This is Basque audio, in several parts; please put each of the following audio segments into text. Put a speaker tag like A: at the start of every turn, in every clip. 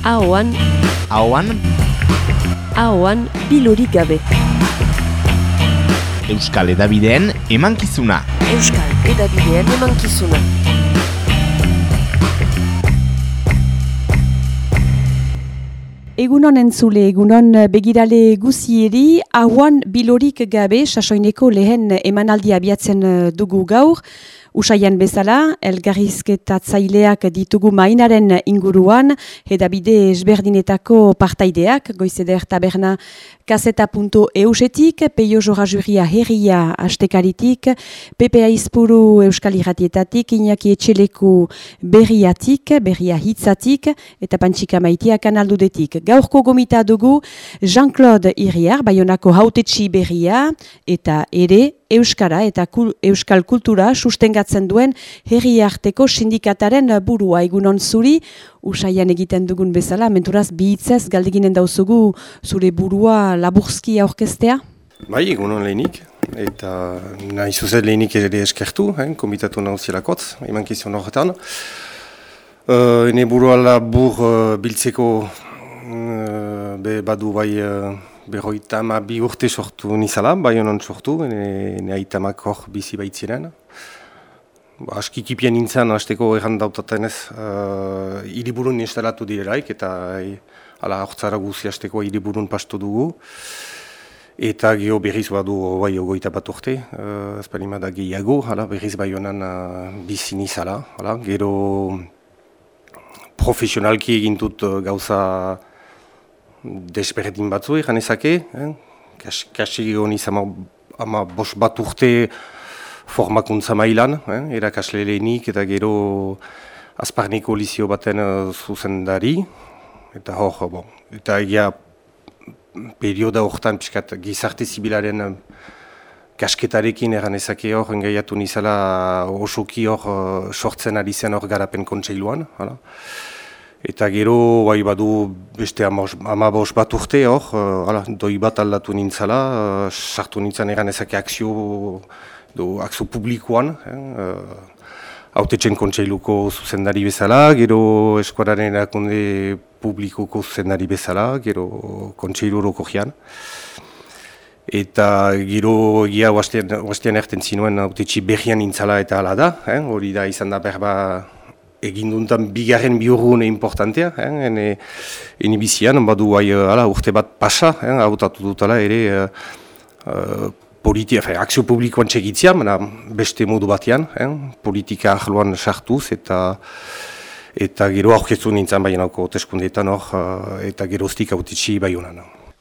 A: Ahoan,
B: Ahoan,
A: ahoan bilorik gabe.
B: Euskal Edabideen emankizuna.
A: Euskal edabidean emankizuna. Egunon entzule, egunon begirale guzieri, hauan bilorik gabe, sasoineko lehen emanaldi abiatzen eh, dugu gaur, Usaian bezala, elgarrizketatzaileak ditugu mainaren inguruan, edabide esberdinetako partaideak, goizeder taberna kaseta.eusetik, peio jora juria herria astekaritik, PPA izpuru euskal irratietatik, Iñaki etxeleku berriatik, berria hitzatik, eta pantxika maitia kanaldudetik. Gaurko gomita dugu Jean-Claude Iriar, baionako hautetxi berria, eta ere, Euskara eta kul, Euskal kultura sustengatzen duen herri arteko sindikataren burua egunon zuri, usaian egiten dugun bezala, menturaz bihitzez galdeginen dauzugu zure burua laburzki aurkestea?
C: Bai, egunon lehenik, eta nahi zuzet lehenik ere eskertu, eh, komitatu nauzielakotz, eman kizion horretan. Uh, ene burua labur uh, biltzeko uh, be badu bai uh, berroita ama bi urte sortu nizala, bai honon sortu, ene, ene aitamak hor bizi baitziren. Aski kipien nintzen, hasteko erran dautaten ez, uh, iriburun instalatu direlaik, eta e, ala hortzara guzi hasteko iriburun pastu dugu. Eta geho berriz badu bai ogoita bat urte, uh, ez da gehiago, hala, berriz bai honan uh, bizi nizala, hala, gero profesionalki egin dut uh, gauza desberdin batzu egan ezake, eh? kasi honi zama ama bos bat urte formakuntza mailan, eh? erakasle lehenik eta gero azparniko lizio baten uh, zuzendari, eta hor, bon, eta egia perioda horretan piskat gizarte zibilaren uh, kasketarekin egan ezake hor, engaiatu nizala osoki hor uh, sortzen ari zen hor garapen kontseiluan, hala. Eta gero, bai badu beste amabos bat urte hor, uh, doi bat aldatu nintzala, sartu nintzen egan ezake akzio, do, akzio publikoan, haute eh, uh, kontseiluko zuzendari bezala, gero eskuararen erakunde publikoko zuzendari bezala, gero kontseilu horoko. Eta gero egia huastean erten zinuen haute berrian nintzala eta ala da, hori da izan da berba egin duntan bigarren biurrune importantea, eh, ene, ene bizian, badu bai, ala, urte bat pasa, eh, hautatu dutala ere uh, uh, politia, fe, akzio publikoan txegitzia, beste modu batean, eh, politika ahloan sartuz eta eta gero aurkezu nintzen bai nako teskundeetan hor, uh, eta geroztik hautitsi bai honan.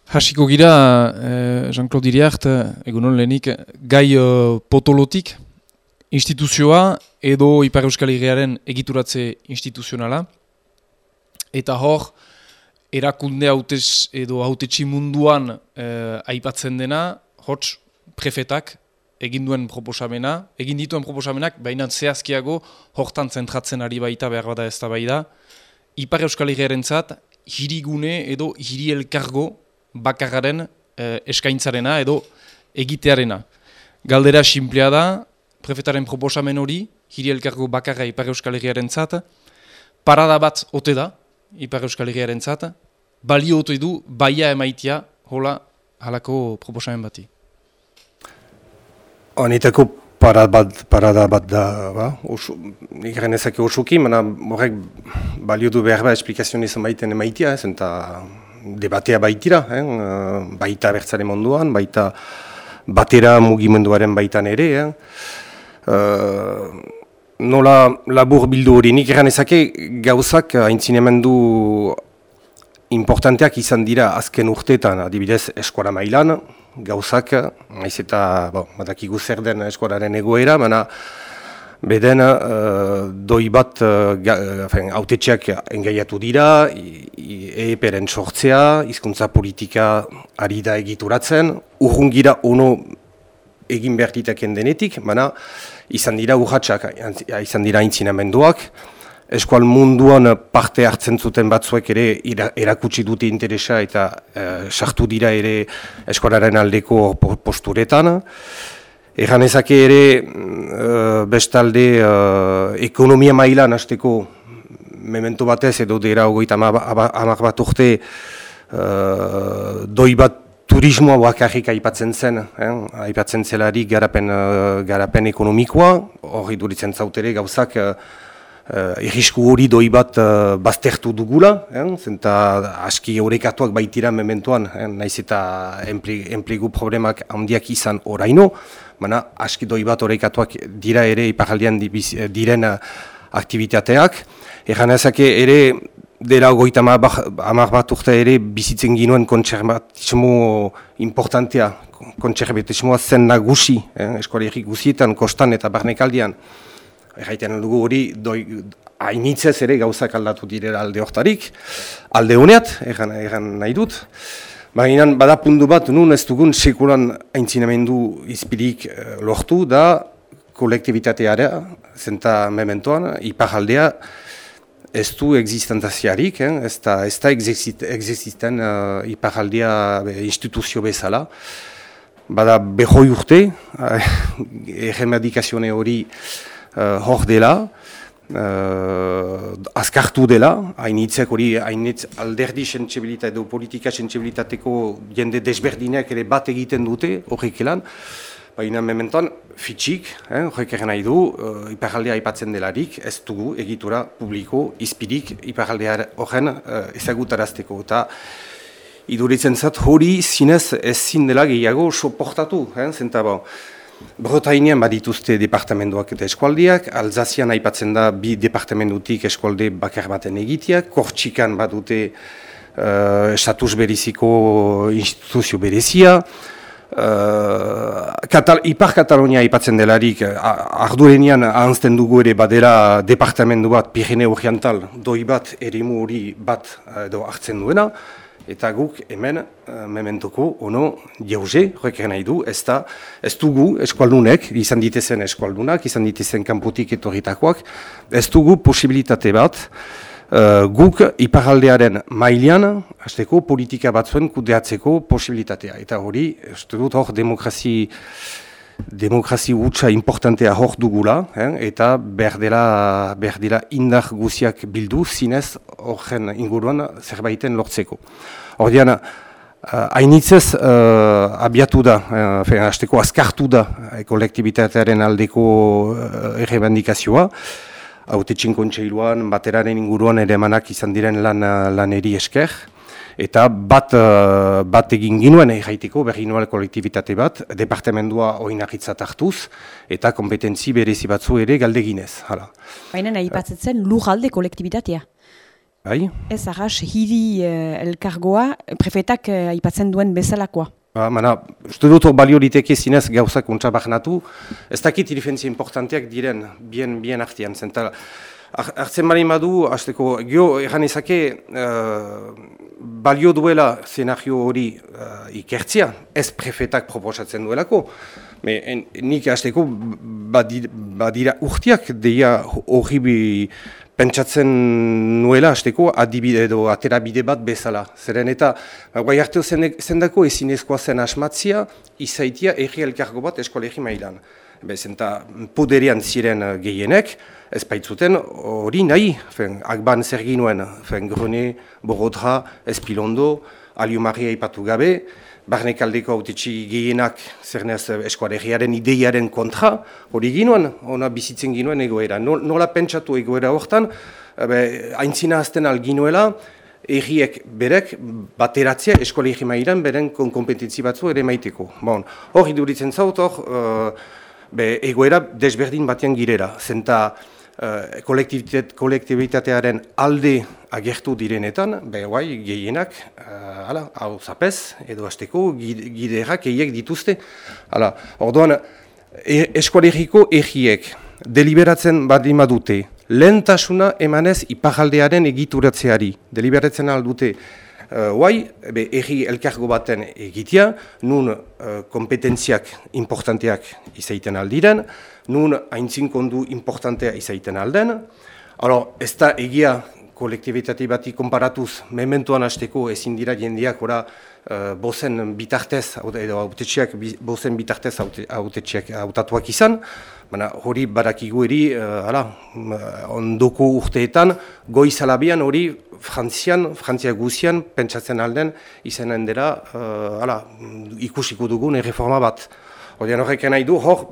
D: Hasiko gira, eh, Jean-Claude Iriart, egunon lehenik, gai uh, potolotik, instituzioa edo Ipar Euskal Herriaren egituratze instituzionala. Eta hor, erakunde hautez edo hautetxi munduan eh, aipatzen dena, hots prefetak egin duen proposamena, egin dituen proposamenak, baina zehazkiago hortan zentratzen ari baita behar bada ez da bai da. Ipar Euskal Herriaren zat, hirigune edo hiri elkargo bakarraren eh, eskaintzarena edo egitearena. Galdera simplea da, prefetaren proposamen hori, hiri elkargo bakarra Ipar Euskal Herriaren zat, parada bat ote da, Ipar Euskal Herriaren zat, balio ote du, baia emaitia, hola, halako proposamen bati.
C: Honetako parada bat, parada bat da, ba, ikaren ezake osuki, mana horrek balio du behar ba esplikazioan izan baiten emaitia, ez, eta debatea baitira, eh, baita bertzare munduan, baita batera mugimenduaren baitan ere, eh. Uh, nola labur bildu hori, nik eran ezake gauzak haintzinemendu importanteak izan dira azken urteetan, adibidez eskuara mailan, gauzak, maiz eta, bo, badakigu zer den eskuararen egoera, baina beden uh, doi bat uh, engaiatu dira, EEP-ren sortzea, hizkuntza politika ari da egituratzen, urrungira ono egin behar ditaken denetik, baina izan dira urratxak, izan dira intzinamenduak, eskual munduan parte hartzen zuten batzuek ere erakutsi dute interesa eta eh, sartu dira ere eskualaren aldeko posturetan. Egan ezake ere uh, bestalde uh, ekonomia mailan hasteko memento batez edo dira ogoita amak bat urte uh, doi bat turismoa bakarrik aipatzen zen, eh? aipatzen zelari garapen, garapen ekonomikoa, hori duritzen zautere gauzak uh, uh, hori doi bat uh, baztertu dugula, eh? zenta aski horrekatuak baitira mementoan, eh? naiz eta enplegu problemak handiak izan oraino, baina aski doi bat horrekatuak dira ere iparaldian diren uh, aktivitateak. Egan ezake ere dela goita hamar bat urte ere bizitzen ginuen kontserbatismo importantea, kontserbatismoa zen nagusi, eh, eskualerrik guzietan, kostan eta barnekaldian. Erraiten dugu hori, hainitzez ere gauzak aldatu direla alde hortarik, alde honeat, egan, egan nahi dut. Baina bada puntu bat, nun ez dugun sekulan aintzinamendu izpirik eh, lortu da kolektibitatearea, zenta mementoan, ipar ez du existentaziarik, eh? ez da, ez da existiten uh, iparaldia instituzio bezala. Bada behoi urte, erremedikazione hori uh, hor dela, uh, azkartu dela, hainitzek hori, hainitz alderdi sensibilitate edo politika sensibilitateko jende desberdinak ere bat egiten dute horrek elan, Baina mementoan, fitxik, eh, horrek eh, nahi du, uh, iparaldea aipatzen delarik, ez dugu egitura publiko, izpirik, iparaldea horren uh, ezagutarazteko. Eta iduritzen zat hori zinez ez zindela gehiago soportatu, eh, zenta bo. Brotainean badituzte departamentoak eta eskualdiak, Alzazian aipatzen da bi departamentutik eskualde bakar baten egiteak, Kortxikan badute uh, estatus beriziko instituzio berezia, Uh, Katal, Ipar Katalonia ipatzen delarik, ardurenian ahanzten dugu ere badera departamentu bat, Pirene Oriental, doi bat, erimu hori bat uh, edo hartzen duena, eta guk hemen, uh, mementoko, ono, jauze, horrek nahi du, ez da, ez dugu eskualdunek, izan ditezen eskualdunak, izan ditezen kanpotik etorritakoak, ez dugu posibilitate bat, Uh, guk iparaldearen mailean, azteko politika batzuen kudeatzeko posibilitatea. Eta hori, ez dut hor demokrazi, demokrazi utxa importantea hor dugula, eh? eta berdela, berdela indar guziak bildu, zinez horren inguruan zerbaiten lortzeko. Hor diana, uh, hainitzez uh, abiatu da, uh, azteko azkartu da kolektibitatearen aldeko uh, errebandikazioa, haute txinkontseiluan, bateraren inguruan ere emanak izan diren lan, lan eri esker. Eta bat, uh, bat egin ginuen egiteko, berri nual kolektibitate bat, departamendua oinakitzat hartuz, eta kompetentzi berezi batzu ere galdeginez. Hala.
A: Baina nahi batzetzen lujalde kolektibitatea.
C: Bai?
A: Ez arras, hiri uh, elkargoa, prefetak uh, aipatzen duen bezalakoa.
C: Ba, mana, uste dut balio liteke zinez gauzak untsa bahnatu, ez dakit irifentzia importanteak diren bien, bien artian. Zenta, hartzen bali madu, azteko, gio, erran ezake, uh, balio duela zenario hori uh, ikertzia, ez prefetak proposatzen duelako. Me, en, nik azteko, badira, badira urtiak, deia hori pentsatzen nuela hasteko adibide edo aterabide bat bezala. Zeren eta guai hartu zendako ezinezkoa zen asmatzia izaitia erri elkargo bat eskolegi mailan. Bezenta poderian ziren gehienek, ez baitzuten hori nahi, fen, akban zer ginuen, fen, grone, borodra, espilondo, aliumarria ipatu gabe, barnekaldeko autetxi gehienak zernez eh, eskuaregiaren ideiaren kontra, hori ginoen, ona bizitzen ginoen egoera. Nola pentsatu egoera hortan, haintzina azten alginuela, erriek berek bateratzea eskolegi mairan beren kompetitzi batzu ere maiteko. Bon, hor iduritzen zaut hor, uh, egoera desberdin batean girera, zenta uh, kolektibitatearen alde agertu direnetan, behar gehienak, uh, hau zapez, edo azteko, giderak eiek dituzte. Hala, orduan, e, eskualeriko erriek deliberatzen badima dute, lehentasuna emanez ipajaldearen egituratzeari, deliberatzen aldute, Uh, Guai, erri elkargo baten egitea, nun uh, kompetentziak importanteak izaiten aldiren, nun haintzin kondu importantea izaiten alden. Alors, ez da egia kolektibitate bati konparatuz, mementuan hasteko ezin dira jendeak ora uh, bozen bitartez, edo autetxeak bozen bitartez autetxeak autatuak izan, baina hori barakigu eri, uh, ondoko urteetan, goiz alabian hori Frantzian, Frantzia guzian, pentsatzen alden, izanen dira, uh, ikusiko dugun erreforma bat. Horien horrek nahi du, hor,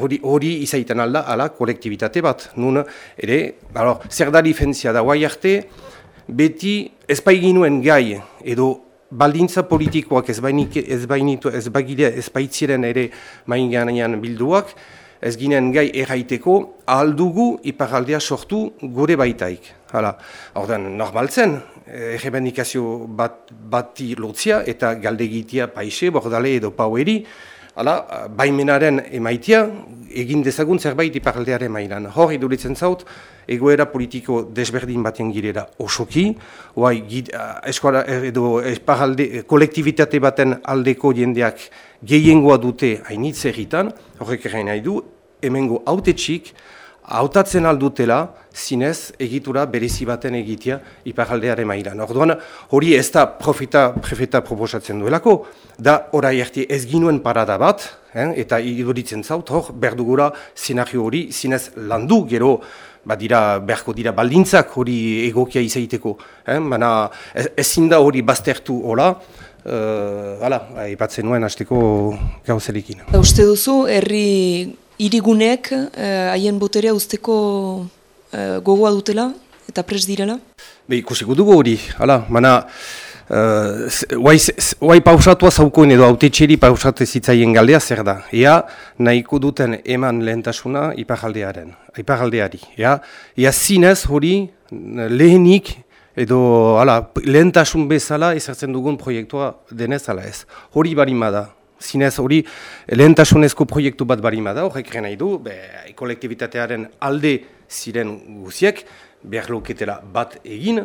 C: hori, hori izaiten alda, ala, kolektibitate bat. Nun, ere, alor, zer da difentzia da, guai arte, beti ez ginuen gai, edo baldintza politikoak ez bainitu, ez bainitu, ez bagile, ez baitziren ere main bilduak, ez ginen gai erraiteko, aldugu iparaldea sortu gure baitaik. Hala, ordan normaltzen, errebendikazio bat, bati lotzia eta galdegitia paise, bordale edo paueri, Hala, baimenaren emaitia, egin dezagun zerbait iparaldearen mailan. Hor, iduritzen zaut, egoera politiko desberdin baten girera osoki, oai, eskola, edo, esparalde, kolektivitate baten aldeko jendeak gehiengoa dute hainitz egitan, horrek egin nahi du, hemengo autetxik, hautatzen aldutela, zinez, egitura berezi baten egitea iparaldearen mailan. Orduan, hori ez da profeta, prefeta proposatzen duelako, da orai erti ez ginuen parada bat, eh, eta iduritzen zaut, hor, berdugura zinari hori, zinez landu gero, badira, berko dira baldintzak hori egokia izaiteko. Eh, Baina ezin da hori baztertu hola, uh, hala, ipatzen nuen hasteko gauzelikin.
E: Uste duzu, herri irigunek eh, haien boterea usteko eh, gogoa dutela eta pres direla?
C: Be, ikusiko dugu hori, hala, mana, uh, pausatua zaukoen edo autetxeri pausatu zitzaien galdea zer da. Ea nahiko duten eman lehentasuna iparaldearen, iparaldeari. Ea, ea zinez hori lehenik edo hala, lehentasun bezala ezartzen dugun proiektua denez ala ez. Hori barima da, zinez hori lehentasunezko proiektu bat barima da, horrek nahi du, be, kolektibitatearen alde ziren guziek, behar loketela bat egin,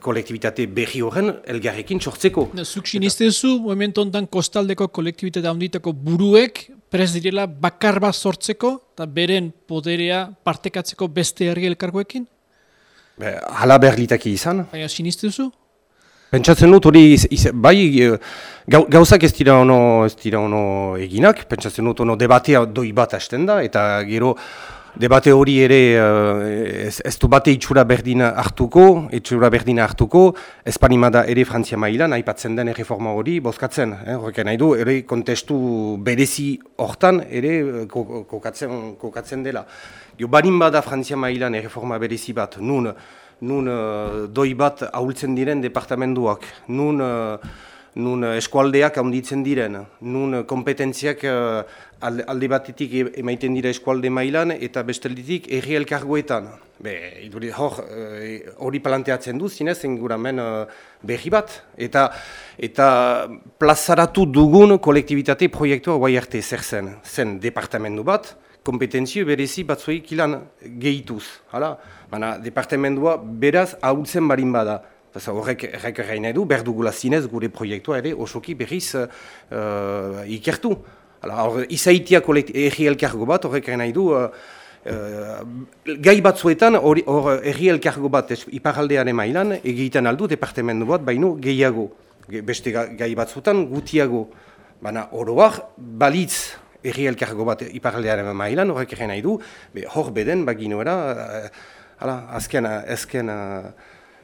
C: kolektibitate berri horren elgarrekin sortzeko.
F: Zuk siniztezu, momentu ondan kostaldeko kolektibitate handitako buruek prez direla bakar bat sortzeko eta beren poderea partekatzeko beste herri elkargoekin?
C: Hala behar litaki izan.
F: Baina siniztezu?
C: Pentsatzen dut hori, bai, e, gauzak ez dira ono, ez dira ono eginak, pentsatzen dut ono debatea doi bat hasten da, eta gero debate hori ere e, ez, ez du bate itxura berdina hartuko, itxura berdina hartuko, espanimada ere Frantzia mailan, aipatzen den erreforma hori, bozkatzen, eh, horrekin nahi du, ere kontestu berezi hortan, ere e, kokatzen, kokatzen dela. Jo, barin bada Frantzia mailan erreforma berezi bat, nun, nun uh, doi bat ahultzen diren departamentuak, nun, uh, nun eskualdeak handitzen diren, nun kompetentziak alde batetik e, emaiten dira eskualde mailan eta bestelditik erri elkargoetan. Be, hori uh, planteatzen du, zinez, inguramen berri bat. Eta, eta plazaratu dugun kolektibitate proiektua guai arte zer zen, zen departamentu bat, kompetentzio berezi batzuik ilan gehituz. Hala? Baina, departamentua beraz ahultzen barin bada. Horrek errek nahi du, berdugula zinez gure proiektua ere osoki berriz uh, ikertu. Hala, or, izaitia erri elkargo bat, horrek nahi du, uh, uh, gai batzuetan hor erri elkargo bat iparaldean mailan egiten aldu departamentu bat, baino gehiago. Beste gai batzuetan gutiago. Baina, oroak balitz erri elkargo bat iparaldearen mailan, horrek nahi du, hor beden baginoera, uh, azken, azken uh,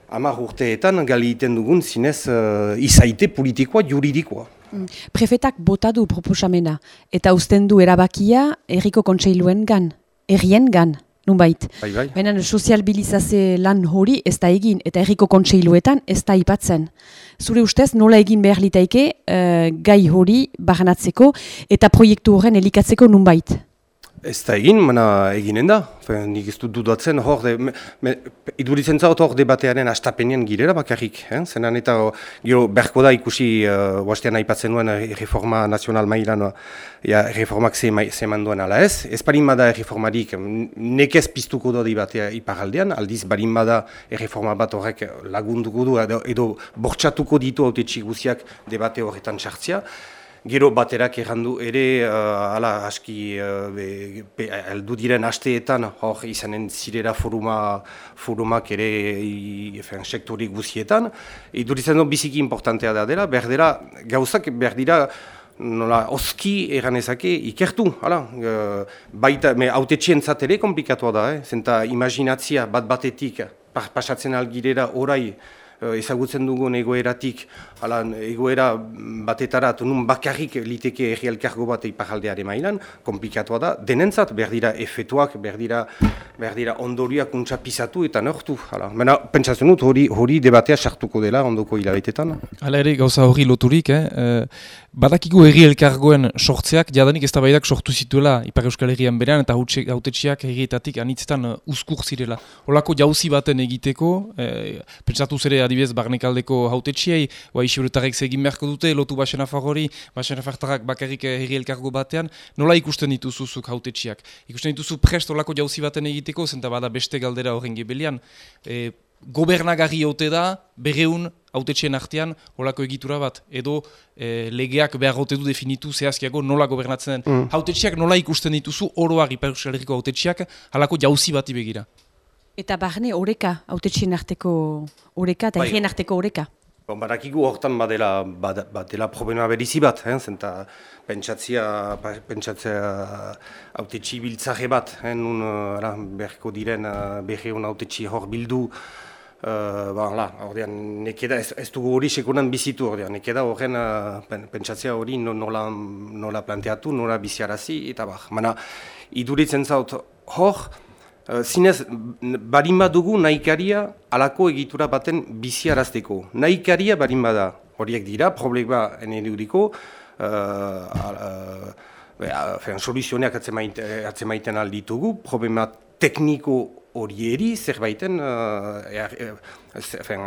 C: amar urteetan gali iten dugun zinez uh, izaite politikoa, juridikoa.
A: Mm. Prefetak bota du proposamena, eta uzten du erabakia erriko kontseiluen gan, errien gan. Nunbait.
C: Bai, bai.
A: Baina sozialbilizazio lan hori ez da egin, eta erriko kontseiluetan ez da ipatzen. Zure ustez, nola egin behar litaike uh, gai hori baranatzeko eta proiektu horren elikatzeko nunbait?
C: Ez da egin, mana eginen da. Nik ez dut dudatzen, hor, de, me, me, iduritzen zaut hor debatearen astapenien girera bakarrik. Eh? Zenan eta gero berko da ikusi, uh, oastean aipatzen duen uh, reforma nazional mailan, uh, ja, reformak ze, ze manduen ala ez. Ez barin bada reformarik, nekez piztuko da debatea iparaldean, aldiz barin bada reforma bat horrek lagunduko du, edo, edo bortxatuko ditu haute txiguziak debate horretan txartzia. Gero baterak errandu ere, uh, ala, aski, uh, be, aldu diren asteetan, hor, izanen zirera foruma, forumak ere i, efen, sektorik guzietan. Iduritzen du biziki importantea da dela, berdera, gauzak berdira, nola, oski eranezake ikertu, hala, uh, baita, me, haute ere komplikatua da, eh? zenta imaginatzia bat batetik, pasatzen algirera orai, ezagutzen dugun egoeratik, ala, egoera batetara, nun bakarrik liteke erri elkargo bat iparaldeare mailan, komplikatua da, denentzat berdira efetuak, berdira, berdira ondoriak untsa pisatu eta nortu. Hala. Baina, pentsatzen dut, hori, hori debatea sartuko dela ondoko hilabetetan.
D: Hala ere, gauza hori loturik, eh? Eh badakigu erri elkargoen sortzeak, jadanik ez da sortu zituela Ipar Euskal Herrian berean, eta hautetxiak herrietatik anitzetan uh, uzkur zirela. Holako jauzi baten egiteko, eh, pentsatu zere adibidez barnekaldeko hautetxiei, ba, isiburutarek zegin beharko dute, lotu basen afagori, basen afartarrak bakarrik eh, herri elkargo batean, nola ikusten dituzuzuk hautetxiak? Ikusten dituzu prest olako jauzi baten egiteko, zenta bada beste galdera horren gebelian, e, gobernagarri ote da, berreun hautetxien artean, olako egitura bat, edo e, legeak behar du definitu zehazkiago nola gobernatzen den. Mm. Hautetxiak nola ikusten dituzu, oroak iparusaleriko hautetxiak, halako jauzi bati begira.
A: Eta barne oreka, autetxien arteko oreka, eta bai. errien arteko oreka?
C: Bon, barakigu hortan badela, badela problema berizi bat, eh? zenta pentsatzia, pentsatzia autetxi biltzare bat, eh? nun uh, berko diren berri hon autetxi hor bildu, uh, ba, la, ordean, nekeda, ez, ez dugu hori sekunan bizitu ordean, nekeda horren uh, pentsatzia hori nola, nola planteatu, nola biziarazi, eta bar, mana, iduritzen zaut hor, Uh, zinez, barin dugu nahikaria alako egitura baten biziarazteko. Nahikaria barin bada horiek dira, problema enen uh, uh, soluzioneak atzemaiten alditugu, problema tekniko horieri zerbaiten, uh, er, er,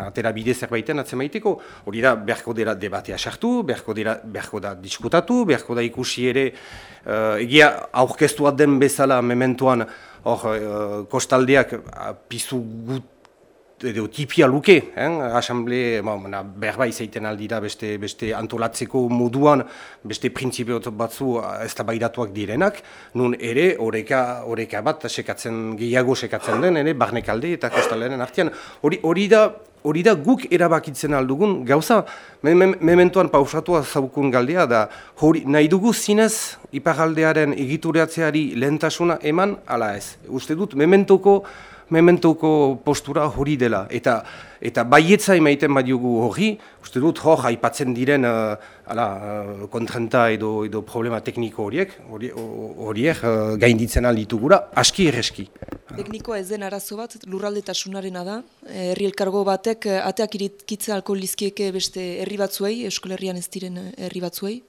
C: atera bide zerbaiten atzemaiteko. Hori da, beharko dela debatea sartu, beharko, dela, beharko da diskutatu, beharko da ikusi ere, uh, egia aurkeztuat den bezala mementuan, hor, uh, kostaldeak uh, pizu gut edo tipia luke, eh? asamble, ba, berba izaiten aldira beste, beste antolatzeko moduan, beste printzipio batzu ez da baidatuak direnak, nun ere oreka, oreka bat sekatzen, gehiago sekatzen den, ere, barnekalde eta kostalderen artean. Hori, hori da, hori da guk erabakitzen aldugun gauza, me, me, mementoan pausatua zaukun galdea da, hori nahi dugu zinez iparaldearen egituratzeari lehentasuna eman, ala ez. Uste dut, mementoko mementuko postura hori dela. Eta eta baietza emaiten badiogu hori, uste dut hor aipatzen diren uh, ala, uh, kontrenta edo, edo problema tekniko horiek, horiek uh, gainditzen alditugura, aski erreski.
E: Teknikoa ez den arazo bat, lurraldetasunarena da. Herri elkargo batek ateak iritkitza alko lizkieke beste herri batzuei, Euskal Herrian ez diren herri batzuei.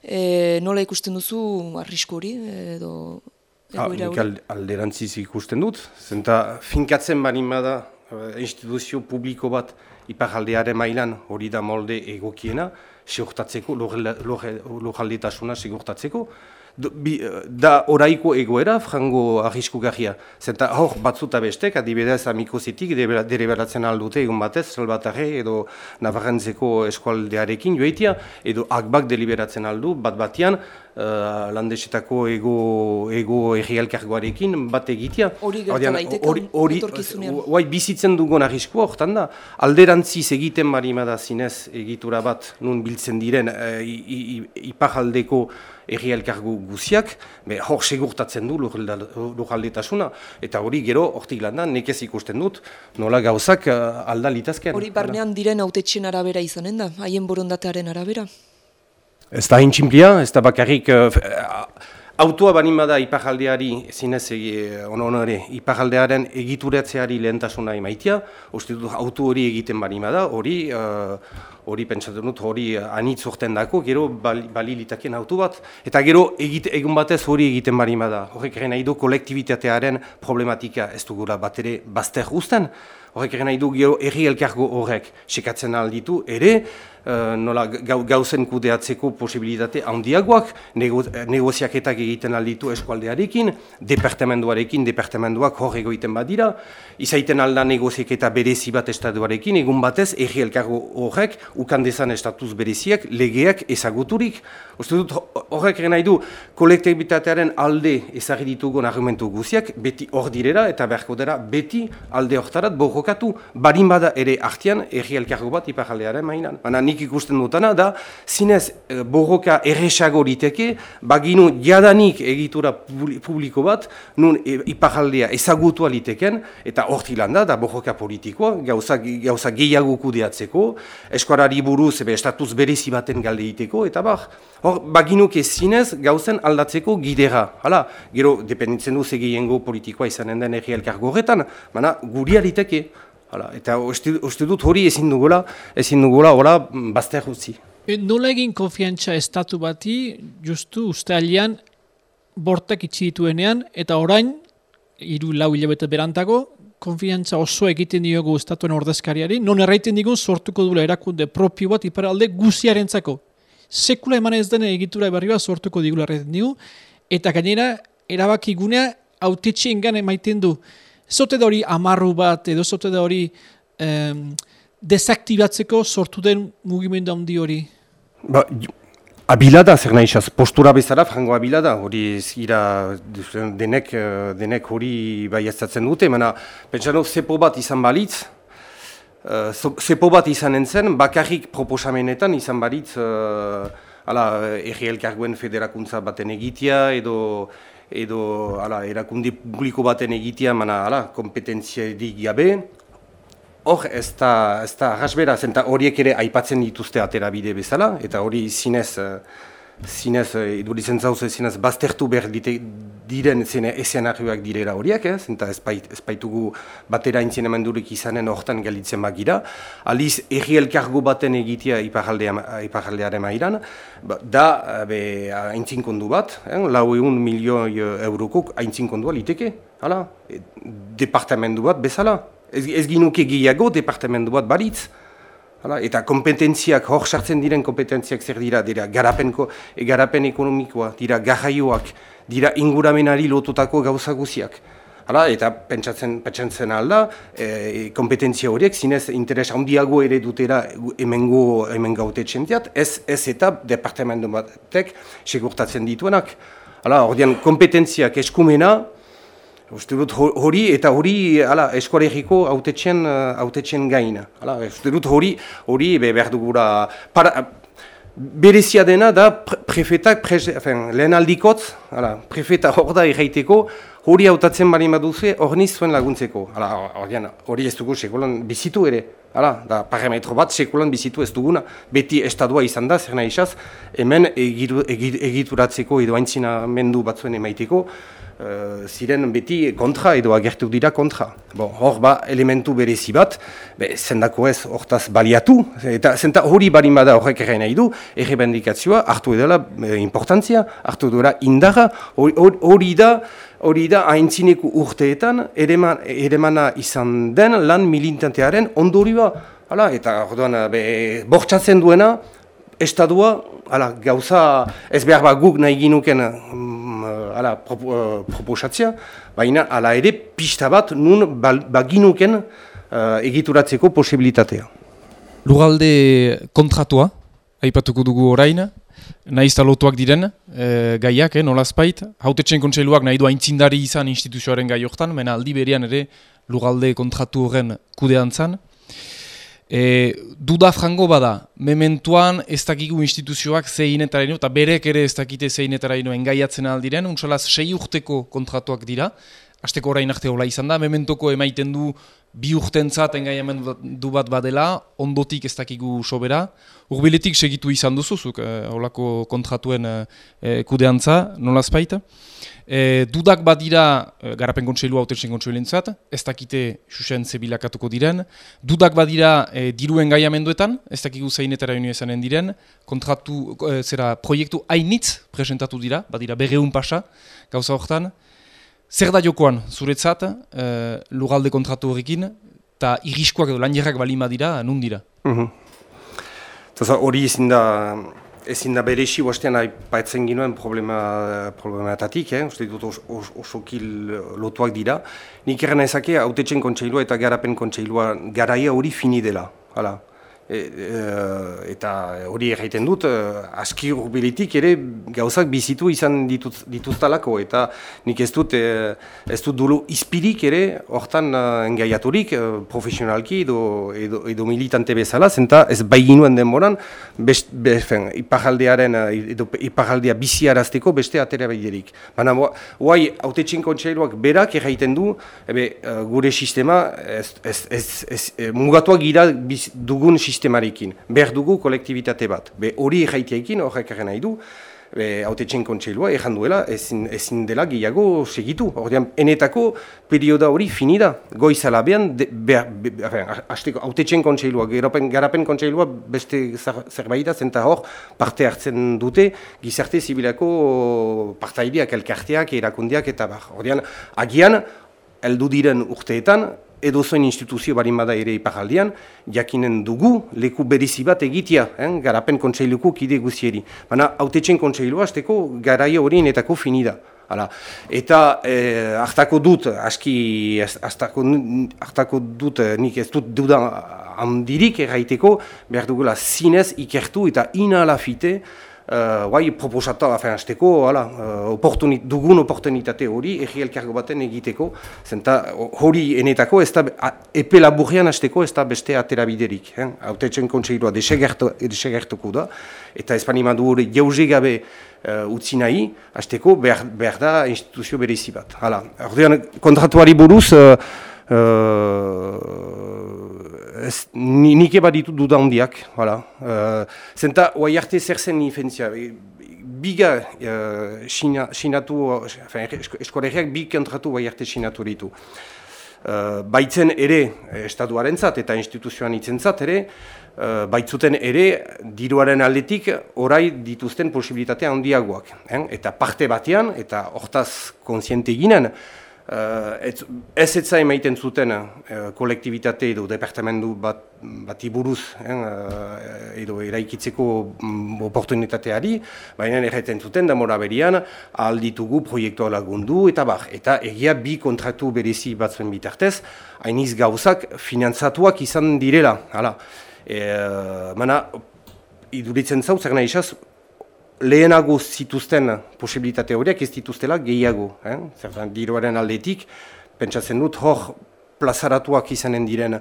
E: E, nola ikusten duzu arrisko hori edo
C: Ah, nik alderantziz ikusten dut, zenta finkatzen bani bada uh, instituzio publiko bat iparaldearen mailan hori da molde egokiena, segurtatzeko, lojaldetasuna segurtatzeko, da oraiko egoera, frango arrisku garria. Zenta hor batzuta bestek, adibidez amikozitik, dere beratzen aldute egun batez, salbatarre edo navarrentzeko eskualdearekin joetia, edo akbak deliberatzen aldu, bat batean, uh, landesetako ego, ego errialkargoarekin bat egitea.
E: Hori daiteko, etorkizunean.
C: Hori bizitzen dugun arrisku hortan da, alderantziz egiten barimada zinez egitura bat, nun biltzen diren, uh, ipajaldeko erri elkargu guziak, be, hor segurtatzen du lujaldetasuna, eta hori gero, hortik landan, nekez ikusten dut, nola gauzak uh, aldalitazken.
E: Hori barnean diren autetxen arabera izanen da, haien borondatearen arabera?
C: Ez da hintximplia, ez da bakarrik... Uh, Autoa banin bada iparaldeari, zinez egi, ono ere, iparaldearen egituratzeari lehentasuna emaitia, uste dut auto hori egiten banin bada, hori, hori pentsatzen dut, hori anitz urten dako, gero bali, litaken auto bat, eta gero egite, egun batez hori egiten banin bada. Horrek ere nahi du kolektibitatearen problematika ez dugula bat ere bazter guzten, horrek ere nahi du gero erri elkargo horrek sekatzen alditu, ere, uh, nola gauzen kudeatzeko posibilitate handiagoak, nego, negoziaketak egiten alditu eskualdearekin, departamenduarekin, departamenduak hor egoiten badira, izaiten alda negoziaketa berezi bat estatuarekin, egun batez erri elkargo horrek ukan dezan estatuz bereziak, legeak ezaguturik. Uste dut horrek ere nahi du kolektibitatearen alde ezagri ditugun argumentu guziak, beti hor direra eta beharko dira beti alde hortarat borrokatu, barin bada ere artian erri elkargo bat iparaldearen mainan. Baina nik ikusten dutana da, zinez eh, borroka erresago liteke, baginu jadanik egitura publiko bat, nun e, iparaldea ezagutua liteken, eta hortilan da, da borroka politikoa, gauza, gauza gehiago kudeatzeko, eskuarari buruz, ebe, estatuz berezi baten galde iteko, eta bar, hor, baginuk ez zinez, gauzen aldatzeko gidera. Hala, gero, dependitzen du zegeiengo politikoa izanen den erri elkargo horretan, mana, guri aliteke. Hala, eta uste dut hori ezin dugula, ezin dugula, hola, bazter utzi.
F: E, nola egin konfiantza estatu bati, justu, uste alian, bortak itxi dituenean, eta orain, hiru lau hilabete berantago, konfiantza oso egiten diogu estatuen ordezkariari, non erraiten digun sortuko duela erakunde propio bat iparalde guziarentzako. Sekula eman ez dene egitura berri bat sortuko digula erraiten digu, eta gainera erabaki gunea autetxien gane maiten du. Zote da hori amarru bat, edo zote da hori desaktibatzeko sortu den mugimendu handi hori?
C: Ba, Abilada, zer nahi postura bezala, frango abilada, hori zira denek, eh, denek hori bai dute, mana, pentsano, zepo bat izan balitz, uh, zepo bat izan entzen, bakarrik proposamenetan izan balitz, uh, erri elkarguen federakuntza baten egitea, edo, edo, ala, erakundi publiko baten egitea, mana, ala, kompetentzia gabe, Hor, ez da, ez da, horiek ere aipatzen dituzte atera bide bezala, eta hori zinez, eh, zinez, eh, iduritzen zauz, zinez, baztertu behar dite, diren zene esenarioak direra eh? zenta ez, bait, ez baitugu batera intzien izanen hortan galitzen bagira. Aliz, erri elkargo baten egitea iparaldearen mairan, ba, da, eh, be, haintzin kondu bat, eh? lau egun milioi eurokok haintzin liteke, hala, e, departamentu bat bezala ez, ez ginuke gehiago departamentu bat baritz. Hala, eta kompetentziak, hor sartzen diren kompetentziak zer dira, dira garapenko, e, garapen ekonomikoa, dira gajaioak, dira inguramenari lotutako gauza guziak. Hala, eta pentsatzen, pentsatzen alda, e, kompetentzia horiek, zinez interes handiago ere dutera hemengo, hemen gaute txentiat, ez, ez eta departamentu batek segurtatzen dituenak. Hala, hor kompetentziak eskumena, Uste dut hori eta hori ala eskualeriko autetxen autetxen gaina. Ala uste dut hori hori be behar dugura para berezia dena da prefetak pre, lehen aldikotz, ala, prefeta hor da erraiteko, hori hautatzen bali maduze hor zuen laguntzeko. Ala, hori ez dugu sekulan bizitu ere. Hala, da parametro bat sekulan bizitu ez duguna, beti estadua izan da, zer nahi hemen egituratzeko edo haintzina mendu batzuen emaiteko, Eh, ziren beti kontra edo agertu dira kontra. Bon, hor ba elementu berezi bat, be, zendako ez hortaz baliatu, eta zenta hori balin bada horrek ere nahi du, errebendikazioa hartu edela e, importantzia, hartu edela indarra, hori da, hori da haintzineko urteetan eremana izan den lan milintantearen ondorioa. Hala, eta orduan, bortxatzen duena, estadua, hala, gauza ez behar ba guk nahi ginuken ala, uh, proposatzea, baina ala ere pista bat nun baginuken uh, egituratzeko posibilitatea.
D: Lugalde kontratua, aipatuko dugu orain, nahiz lotuak diren e, gaiak, eh, nolazpait, haute kontseiluak nahi du aintzindari izan instituzioaren gai hortan, mena aldi berian ere lugalde kontratu horren kudean zan. E, duda frango bada, mementuan ez dakigu instituzioak zeinetara ino, eta berek ere ez dakite zeinetara ino engaiatzen aldiren, untsalaz sei urteko kontratuak dira, Azteko orain arte hola izan da, mementoko emaiten du bi urtentzat engaiamen du bat badela, ondotik ez dakigu sobera. Urbiletik segitu izan duzuzuk, eh, holako kontratuen eh, kudeantza, nolaz baita. E, dudak badira e, garapen kontseilu hau terzen kontseilentzat, ez dakite susen zebilakatuko diren. Dudak badira e, diruen gaiamenduetan, ez dakigu zeinetara unio esanen diren. Kontratu, e, zera, proiektu hainitz presentatu dira, badira berreun pasa, gauza horretan. Zer da jokoan, zuretzat, e, lugalde kontratu horrekin, eta iriskoak edo lan jarrak balima dira, nun dira?
C: Mhm. Hori izin da, ezin da bere isi bostean aipatzen ginoen problema, problematatik, eh? uste dut os, os, osokil lotuak dira. Nik erren ezake, autetxen kontseilua eta garapen kontseilua garaia hori fini dela. Hala. E, e, eta hori erraiten dut, e, aski urbilitik ere gauzak bizitu izan dituz, dituztalako, eta nik ez dut, e, ez dut dulu izpirik ere, hortan uh, engaiaturik, profesionalki edo, edo, edo militante bezala, zenta ez bai ginuen denboran, best, be, iparaldearen, edo iparaldea biziarazteko beste atera behiderik. Baina, guai, haute txinkontsailuak berak erraiten du, ebe, gure sistema, ez, ez, ez, ez, mugatuak gira dugun sistema, sistemarekin. Behar dugu kolektibitate bat. Be hori erraitiaekin horrek nahi du, haute txen kontseilua, erran duela, ezin, ezin dela gehiago segitu. Horrean, enetako perioda hori finida. Goizala behan, haute txen kontseilua, garapen, kontseilua beste zerbaita, zenta hor, parte hartzen dute, gizarte zibilako partaideak, elkarteak, erakundiak, eta bar. Horrean, agian, eldu diren urteetan, edo zoin instituzio barin bada ere iparaldian, jakinen dugu leku berizi bat egitea, eh? garapen kontseiluko kide guzieri. Baina, autetxen kontseilua azteko garaia horienetako finida. Hala. Eta eh, hartako dut, aski hartako dut, eh, nik ez dut duda handirik erraiteko, behar dugula zinez ikertu eta inalafite, uh, bai proposata afen hasteko, hala, uh, oportunit, dugun oportunitate hori erri elkargo baten egiteko, zenta hori enetako ez da epe laburrean hasteko ez da beste atera biderik. Eh? Autetzen kontseilua desegertuko da, eta espanimadu hori jauze gabe uh, utzi nahi, hasteko behar, behar da instituzio berezi bat. Hala, ordean kontratuari buruz, uh, ez, nik eba ditut duda hondiak, voilà. Uh, zenta, oai arte zer zen nifentzia, e, biga uh, sinatu, eskoregiak bi kontratu oai arte sinatu ditu. Uh, baitzen ere, estatuaren zat eta instituzioan itzen zat ere, uh, baitzuten ere, diruaren aldetik, orai dituzten posibilitatea handiagoak. Eh? Eta parte batean, eta hortaz konsiente ginen, ez ez zain maiten zuten uh, kolektibitate edo departamentu bat, bat iburuz uh, edo eraikitzeko um, oportunitateari, baina erraiten zuten da mora berian alditugu proiektua lagundu eta bar, eta egia bi kontratu berezi batzuen bitartez, hainiz gauzak finantzatuak izan direla. Hala. E, mana, iduritzen zau, zer nahi isaz, lehenago zituzten posibilitate horiek ez dituztela gehiago. Eh? Zertan, diruaren aldetik, pentsatzen dut, hor plazaratuak izanen diren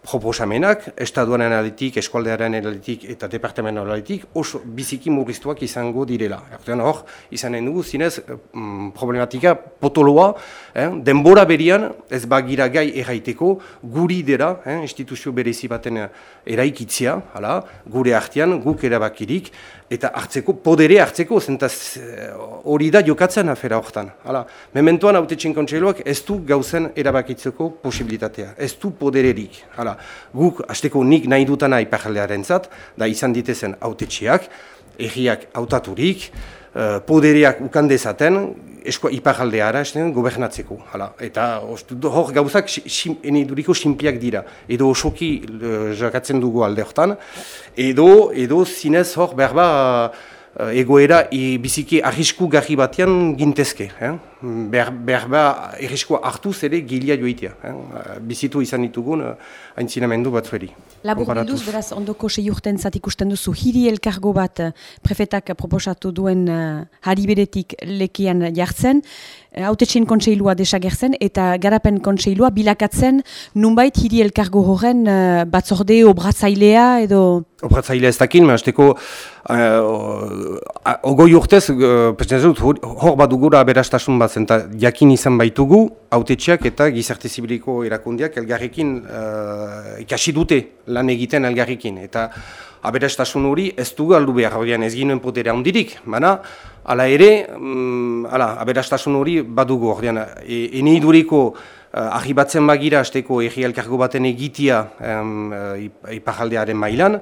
C: proposamenak, estaduaren aldetik, eskualdearen aldetik eta departamentoaren aldetik, oso biziki murriztuak izango direla. Ertean hor, izanen dugu, zinez, mm, problematika potoloa, eh? denbora berian, ez bagira gai erraiteko, guri dira, eh? instituzio berezi baten eraikitzia, hala, gure artean, guk erabakirik, eta hartzeko, podere hartzeko, zentaz eh, hori da jokatzen afera horretan. Hala, mementoan haute txinkontseiloak ez du gauzen erabakitzeko posibilitatea, ez du podererik. Hala, guk, hasteko nik nahi dutana zat, da izan ditezen haute txiak, erriak hautaturik, uh, podereak ukandezaten, esko iparaldeara esten gobernatzeko. Hala. Eta hor gauzak duriko simpiak dira. Edo osoki uh, jakatzen dugu alde hortan. Edo, edo zinez hor berba uh, egoera i, biziki arrisku garri batean gintezke. Eh? Berba erriskua hartuz ere gilia joitea. Eh? Bizitu izan ditugun uh, aintzinamendu batzueri.
A: Labur bilduz, beraz, ondoko sei urten zat ikusten duzu, hiri elkargo bat prefetak proposatu duen uh, hari beretik lekian jartzen, hautetxen kontseilua desagertzen eta garapen kontseilua bilakatzen nunbait hiri elkargo horren uh, batzorde obratzailea edo...
C: Obratzailea ez dakin, mazteko uh, ogoi urtez, uh, hor bat dugura berastasun bat zen, jakin izan baitugu, autetxeak eta gizarte zibiliko erakundiak elgarrekin uh, ikasi dute lan egiten elgarrekin. Eta aberastasun hori ez du galdu behar, horian ez ginen potere handirik, baina Hala ere, mm, ala, aberastasun hori badugu ordean, e, ene iduriko uh, ahibatzen bagira azteko egi elkargo baten egitia um, uh, ipajaldearen mailan,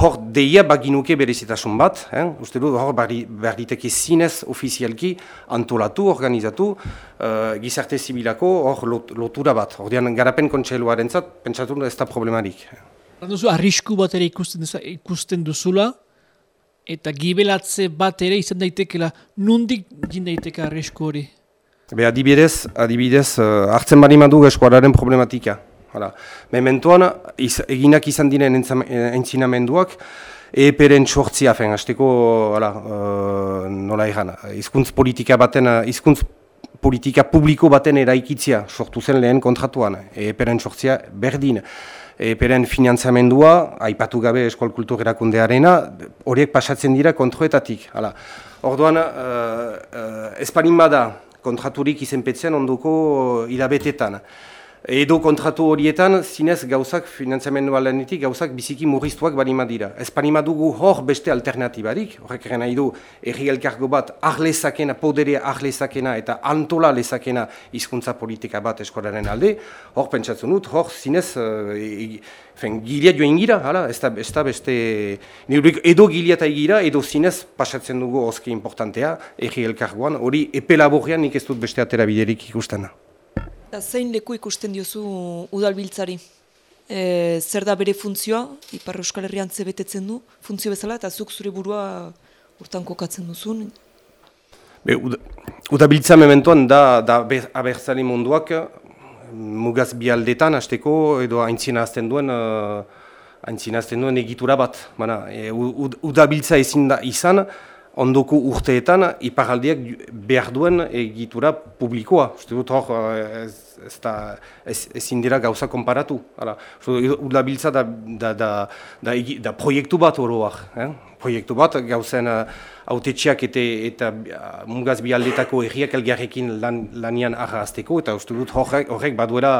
C: hor deia baginuke berezitasun bat, eh? uste du hor behar diteke zinez ofizialki antolatu, organizatu, uh, gizarte zibilako hor lot, lotura bat, ordean garapen kontseiluaren zat, pentsatu ez da problemarik.
F: Arrisku bat ere ikusten, ikusten duzula, eta gibelatze bat ere izan daitekela, nundik jin daiteke arresko hori?
C: Be, adibidez, adibidez, uh, hartzen bari madu eskuararen problematika. Hala. Mementoan, iz, eginak izan diren entzinamenduak, EPeren sortzia, fen, hasteko, hala, uh, nola egan, izkuntz politika baten, izkuntz politika publiko baten eraikitzia sortu zen lehen kontratuan, EPeren sortzia berdin. EPeren finanzamendua, aipatu gabe eskol kultur erakundearena, horiek pasatzen dira kontroetatik. Hala. Orduan, uh, uh, espanin bada kontraturik izenpetzen onduko hilabetetan. Edo kontratu horietan, zinez gauzak, finanziamendu alenetik, gauzak biziki murriztuak balima dira. Ez balima dugu hor beste alternatibarik, horrek eren nahi du, erri elkargo bat, ahlezakena, poderea ahlezakena eta antola lezakena hizkuntza politika bat eskolaren alde, hor pentsatzen dut, hor zinez, uh, fen, gilia joan gira, hala, ez da, ez da beste, edo gilia eta egira, edo zinez pasatzen dugu oski importantea, erri elkargoan, hori epe laborrean nik ez dut beste atera biderik ikustena.
E: Zein leku ikusten diozu udalbiltzari? E, zer da bere funtzioa, Ipar Euskal Herrian betetzen du, funtzio bezala, eta zuk zure burua urtan kokatzen duzun?
C: Be, udabiltza mementoan da, da abertzali munduak mugaz bi aldetan hasteko edo aintzina azten duen uh, aintzina azten duen egitura bat. Bana, e, udabiltza ezin da izan, ondoko urteetan iparaldiak behar duen egitura publikoa. Uste dut hor, eh, ez, ez, ez, ezin dira gauza konparatu. Ula biltza da, da, da, da, da proiektu bat oroak. Eh? Proiektu bat gauzen uh, autetxeak eta, eta uh, mugaz bialdetako erriak elgarrekin lan, lanian arrazteko, eta uste dut horrek, horrek baduera,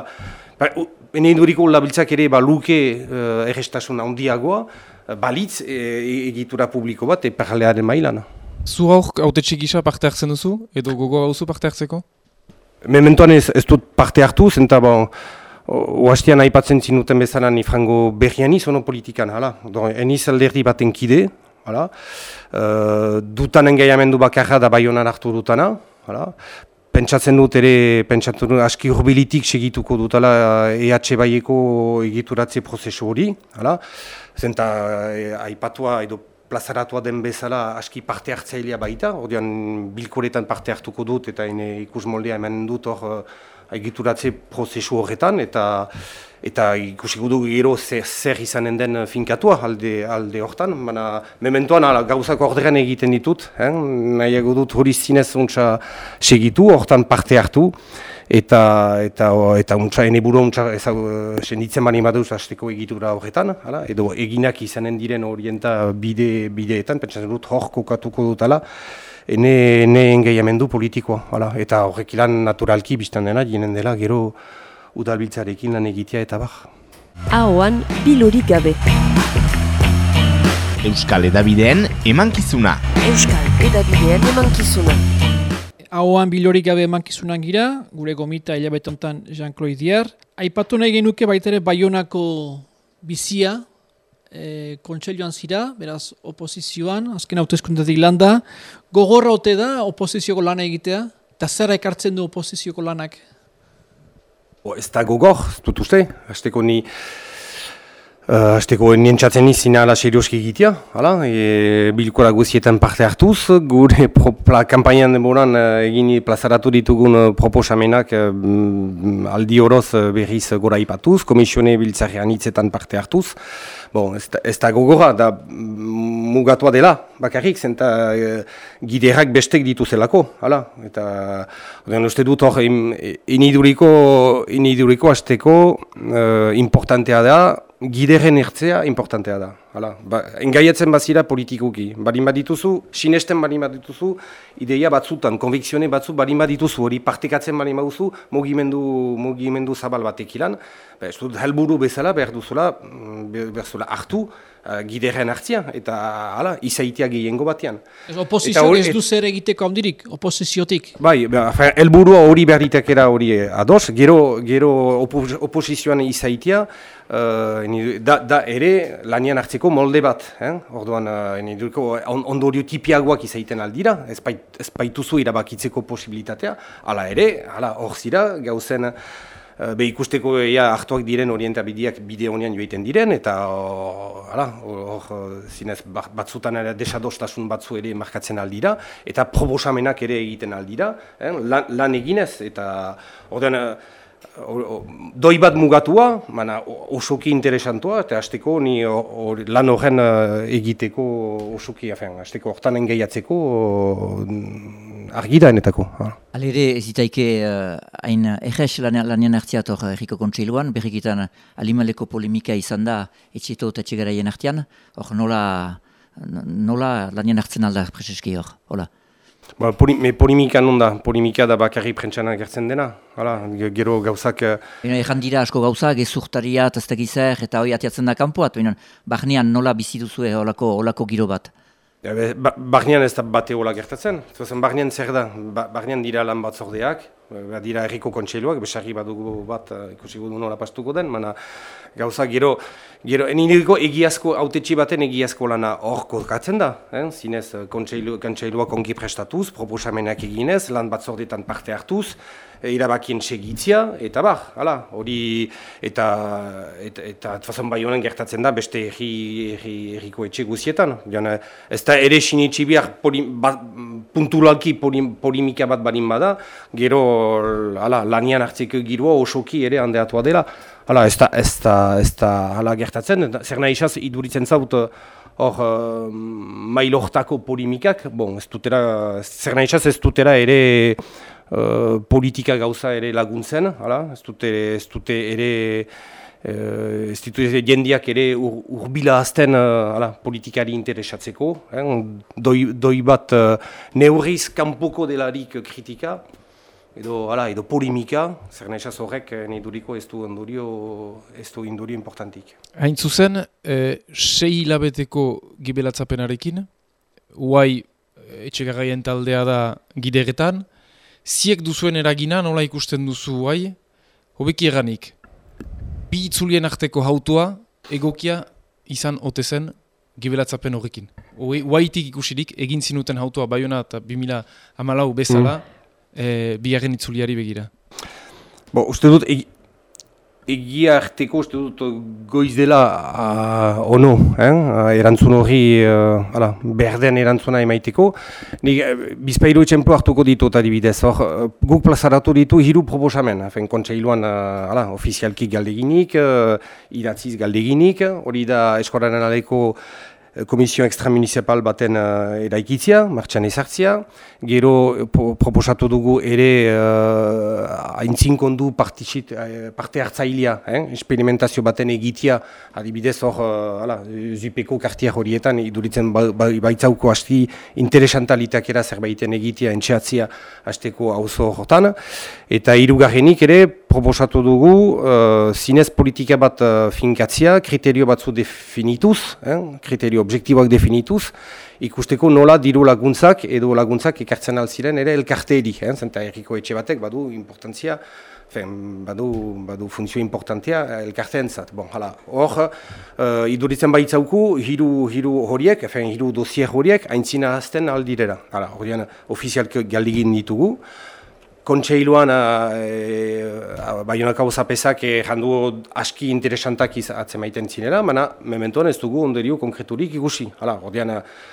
C: ba, ene induriko ula ere ba, luke uh, errestasun handiagoa, balitz e, e, egitura publiko bat eperlearen mailan.
D: Zu hau haute gisa parte hartzen duzu, edo gogo hauzu parte hartzeko?
C: Mementoan ez, ez dut parte hartu, zenta bon, oastian aipatzen zinuten bezala ni frango berriani zono politikan, hala. Eniz alderdi baten kide, hala. Uh, dutan engaiamendu bakarra da baionan hartu dutana, hala. Pentsatzen dut ere, pentsatzen dut aski urbilitik segituko dutala EH baieko egituratze prozesu hori, hala zenta e, aipatua edo plazaratua den bezala aski parte hartzailea baita, ordean bilkoretan parte hartuko dut eta ene ikus moldea hemen dut hor egituratze prozesu horretan eta eta ikusi gudu gero zer, zer izanen den finkatua alde, alde hortan, baina mementoan ala, gauzak ordean egiten ditut, eh? nahiago dut hori zinez segitu, hortan parte hartu, eta eta eta untsa ene buru untsa senditzen bani baduz hasteko egitura horretan hala? Edo eginak izanen diren orienta bide bideetan pentsatzen dut hor kokatuko dutala ene ene engaiamendu politikoa hala? Eta horrek lan naturalki biztan dena jenen dela gero udalbiltzarekin lan egitea eta bar.
G: Ahoan bilorik gabe.
B: Euskal Edabideen emankizuna.
G: Euskal Edabideen emankizuna
F: Hauan bilorik gabe emankizunan gira, gure gomita hilabetontan Jean-Claude Dier. Aipatu nahi genuke baitere Bayonako bizia, e, kontseilioan zira, beraz oposizioan, azken hautezkundatik landa. Gogorra ote da oposizioko lana egitea, eta zer ekartzen du oposizioko lanak?
C: O, ez da gogor, dut uste, azteko ni... Uh, Azteko nientzatzen izin ala serioski egitea, hala, e, bilkora guzietan parte hartuz, gure kampainan demoran uh, egin plazaratu ditugun uh, proposamenak uh, aldi horoz uh, berriz gora ipatuz, komisione biltzarrean hitzetan parte hartuz. Bon, ez, ez da gogora, da mugatua dela, bakarrik, zenta uh, giderak bestek dituzelako, hala, eta ordean uste dut hor, iniduriko, iniduriko azteko uh, importantea da, gideren ertzea importantea da. Hala, ba, engaiatzen bazira politikoki. Balin badituzu, sinesten balin badituzu, ideia batzutan, konvikzione batzu balin badituzu, hori partekatzen balin baduzu, mugimendu, mugimendu zabal batek ilan. Ba, ez dut helburu bezala behar duzula, mm, behar duzula hartu, uh, gideren hartzia, eta hala, izaitia gehiengo batean.
F: Ez oposizio ez du zer egiteko handirik, oposiziotik?
C: Bai, ba, helburua hori behar ditekera hori ados, gero, gero oposizioan izaitia, uh, da, da ere lanian hartzeko molde bat, eh? orduan uh, ondorio tipiagoak izaiten aldira, ez, bait, ez baituzu irabakitzeko posibilitatea, hala ere, hala hor zira, gauzen, be ikusteko ea hartuak diren orientabideak bide honean joiten diren, eta hala, hor zinez batzutan ere desadostasun batzu ere markatzen aldira, eta probosamenak ere egiten aldira, eh? lan, lan eginez, eta orduan, o- o- doi bat mugatua, mana osoki interesantua, eta hasteko ni o- o- lan horren eh, egiteko osoki, afen, hasteko hortan engaiatzeko argi da enetako. hala.
H: Alere ez ditaike uh, hain egez lan- lanean hartziat hor erriko kontseiluan, berrikitan alimaleko polemika izan da etxeto eta etxegaraien artean, hor nola, nola lanean hartzen alda preseski hor, hola.
C: Ba, poli, me polimika non da, polimika da bakarri prentsana gertzen dena, hala, ge- gero gauzak... eh,
H: Baina Ejan dira asko gauza, gezurtaria, taztegizer, eta hoi atiatzen da kanpoat, baina barnean nola bizi duzue holako, holako giro bat.
C: Ja, be, ba, barnean ez da bate hola gertatzen. Zuzen, barnean zer da, ba, barnean dira lan batzordeak, ba, dira erriko kontseiluak, besarri badugu bat uh, ikusi gudu nola pastuko den, mana gauza gero, gero eniriko egiazko, autetxi baten egiazko lana hor kokatzen da, eh? zinez eh, kontseilu, kontseiluak ongi prestatuz, proposamenak eginez, lan batzordetan parte hartuz, e, irabakien segitzia, eta bar, hala, hori, eta, eta, eta atfazan bai honen gertatzen da, beste erri, erri, erriko etxe guzietan. Joan, ez da ere sinitsi behar poli, ba, puntulalki poli, polimika bat balin bada, gero hala, lanian hartzeko giroa osoki ere handeatua dela. Hala, ez da, ez da, ez da hala gertatzen, zer nahi izaz iduritzen zaut, hor uh, mailortako polimikak, bon, ez dutera, zer nahi ez dutera ere politika gauza ere laguntzen, hala, ez dute, ez dute ere uh, ez dute jendiak ere ur, urbila azten uh, hala, politikari interesatzeko, eh, doi, doi bat uh, neurriz kanpoko delarik kritika, edo, hala, edo polimika, zer izaz horrek eh, nahi duriko ez du ondorio, ez du indorio importantik.
D: Hain zuzen, e, sei hilabeteko gibelatzapenarekin, uai etxegarraien taldea da gideretan, ziek duzuen eragina nola ikusten duzu uai, hobeki eranik, bi itzulien arteko hautua egokia izan ote zen gibelatzapen horrekin. Uaitik ikusirik egin zinuten hautua Bayona eta 2014 bezala, e, bigarren itzuliari begira.
C: Bo, uste dut, egia arteko uste dut goiz dela uh, ono, eh? uh, erantzun horri, uh, ala, berden erantzuna emaiteko. Nik uh, bizpailu etxemplu hartuko ditut adibidez, hor, uh, guk plazaratu ditu hiru proposamen, hafen kontseiluan, uh, ala, ofizialki galdeginik, uh, idatziz galdeginik, hori da eskoraren aleko eh, komisio extramunicipal baten uh, eraikitzia, martxan ezartzia, gero eh, po- proposatu dugu ere uh, aintzinkondu partisit- eh, parte hartzailea, eh? experimentazio baten egitea, adibidez hor, uh, ala, zupeko kartier horietan, iduritzen ba, ba, baitzauko hasti interesantalitakera zerbaiten egitea, entxeatzia hasteko auzo horretan, eta hirugarrenik ere proposatu dugu uh, zinez politika bat uh, finkatzia, kriterio batzu definituz, eh? kriterio objektiboak definituz, ikusteko nola diru laguntzak edo laguntzak ekartzen alziren ere elkarteeri, eh? zenta erriko etxe batek badu importantzia, fen, badu, badu funtzio importantea elkarteentzat. Bon, hala, hor, uh, iduritzen baitzauku, hiru, hiru horiek, efen, hiru dosier horiek, aintzina hazten aldirera. Hala, horian ofizialki galdigin ditugu, Kontseiluan, e, Baionako zapesak e, jandu aski interesantak atzemaiten zinera, baina mementoan ez dugu onderio konkreturik ikusi. Hala, ordean,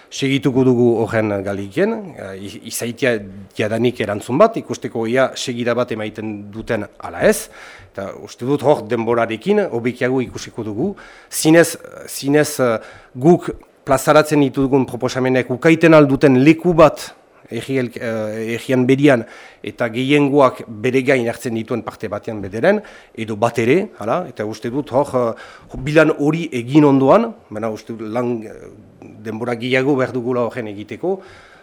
C: segituko dugu horren galikien, e, izaitia jadanik erantzun bat, ikusteko ia segida bat emaiten duten ala ez, eta uste dut hor denborarekin, hobekiago ikusiko dugu. Zinez, zinez guk plazaratzen ditugun proposamenek ukaiten alduten leku bat egian uh, berian eta gehiengoak bere gain hartzen dituen parte batean bederen, edo bat ere, hala, eta uste dut hor, uh, bilan hori egin ondoan, baina uste dut lan uh, denbora gehiago behar dugula horren egiteko,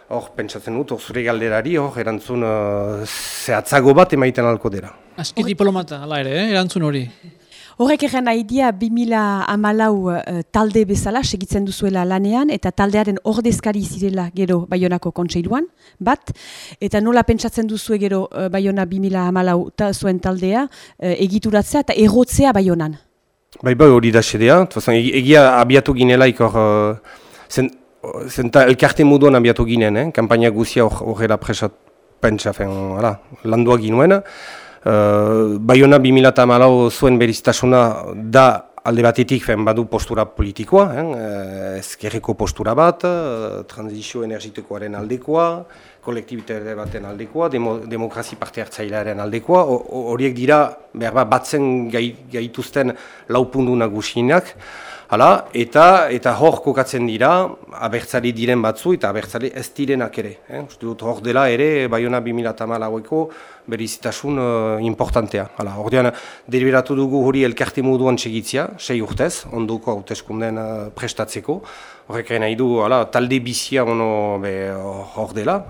C: hor pentsatzen dut, hor zure galderari, hor erantzun uh, zehatzago bat emaiten alko dira.
F: Azki diplomata, ala ere, eh? erantzun hori.
A: Horrek egen nahi dia 2000 amalau uh, talde bezala segitzen duzuela lanean eta taldearen ordezkari zirela gero Baionako kontseiluan, bat, eta nola pentsatzen duzue gero uh, Baiona 2000 amalau ta, zuen taldea uh, egituratzea eta errotzea Baionan.
C: Bai, bai, hori da sedea, egi- egia abiatu ginelaik hor, uh, zen, zenta elkarte moduan abiatu ginen, eh? kampaina guzia hor- horrela presat pentsa, fen, hala, landua ginuen. Uh, Baiona 2008 zuen beriztasuna da alde batetik fen badu postura politikoa, eh? ezkerreko postura bat, transizio energetikoaren aldekoa, kolektibitate baten aldekoa, demo, demokrazi parte hartzailearen aldekoa, horiek dira behar bat batzen gai, gaituzten laupundu nagusienak, Hala, eta eta hor kokatzen dira, abertzari diren batzu eta abertzari ez direnak ere. Eh? Uste dut hor dela ere, Bayona 2008ko berizitasun uh, importantea. Hala, hor dian, deliberatu dugu hori elkarte moduan segitzia, sei urtez, onduko hauteskunden uh, prestatzeko. Horrek nahi du, hala, talde bizia ono hor dela,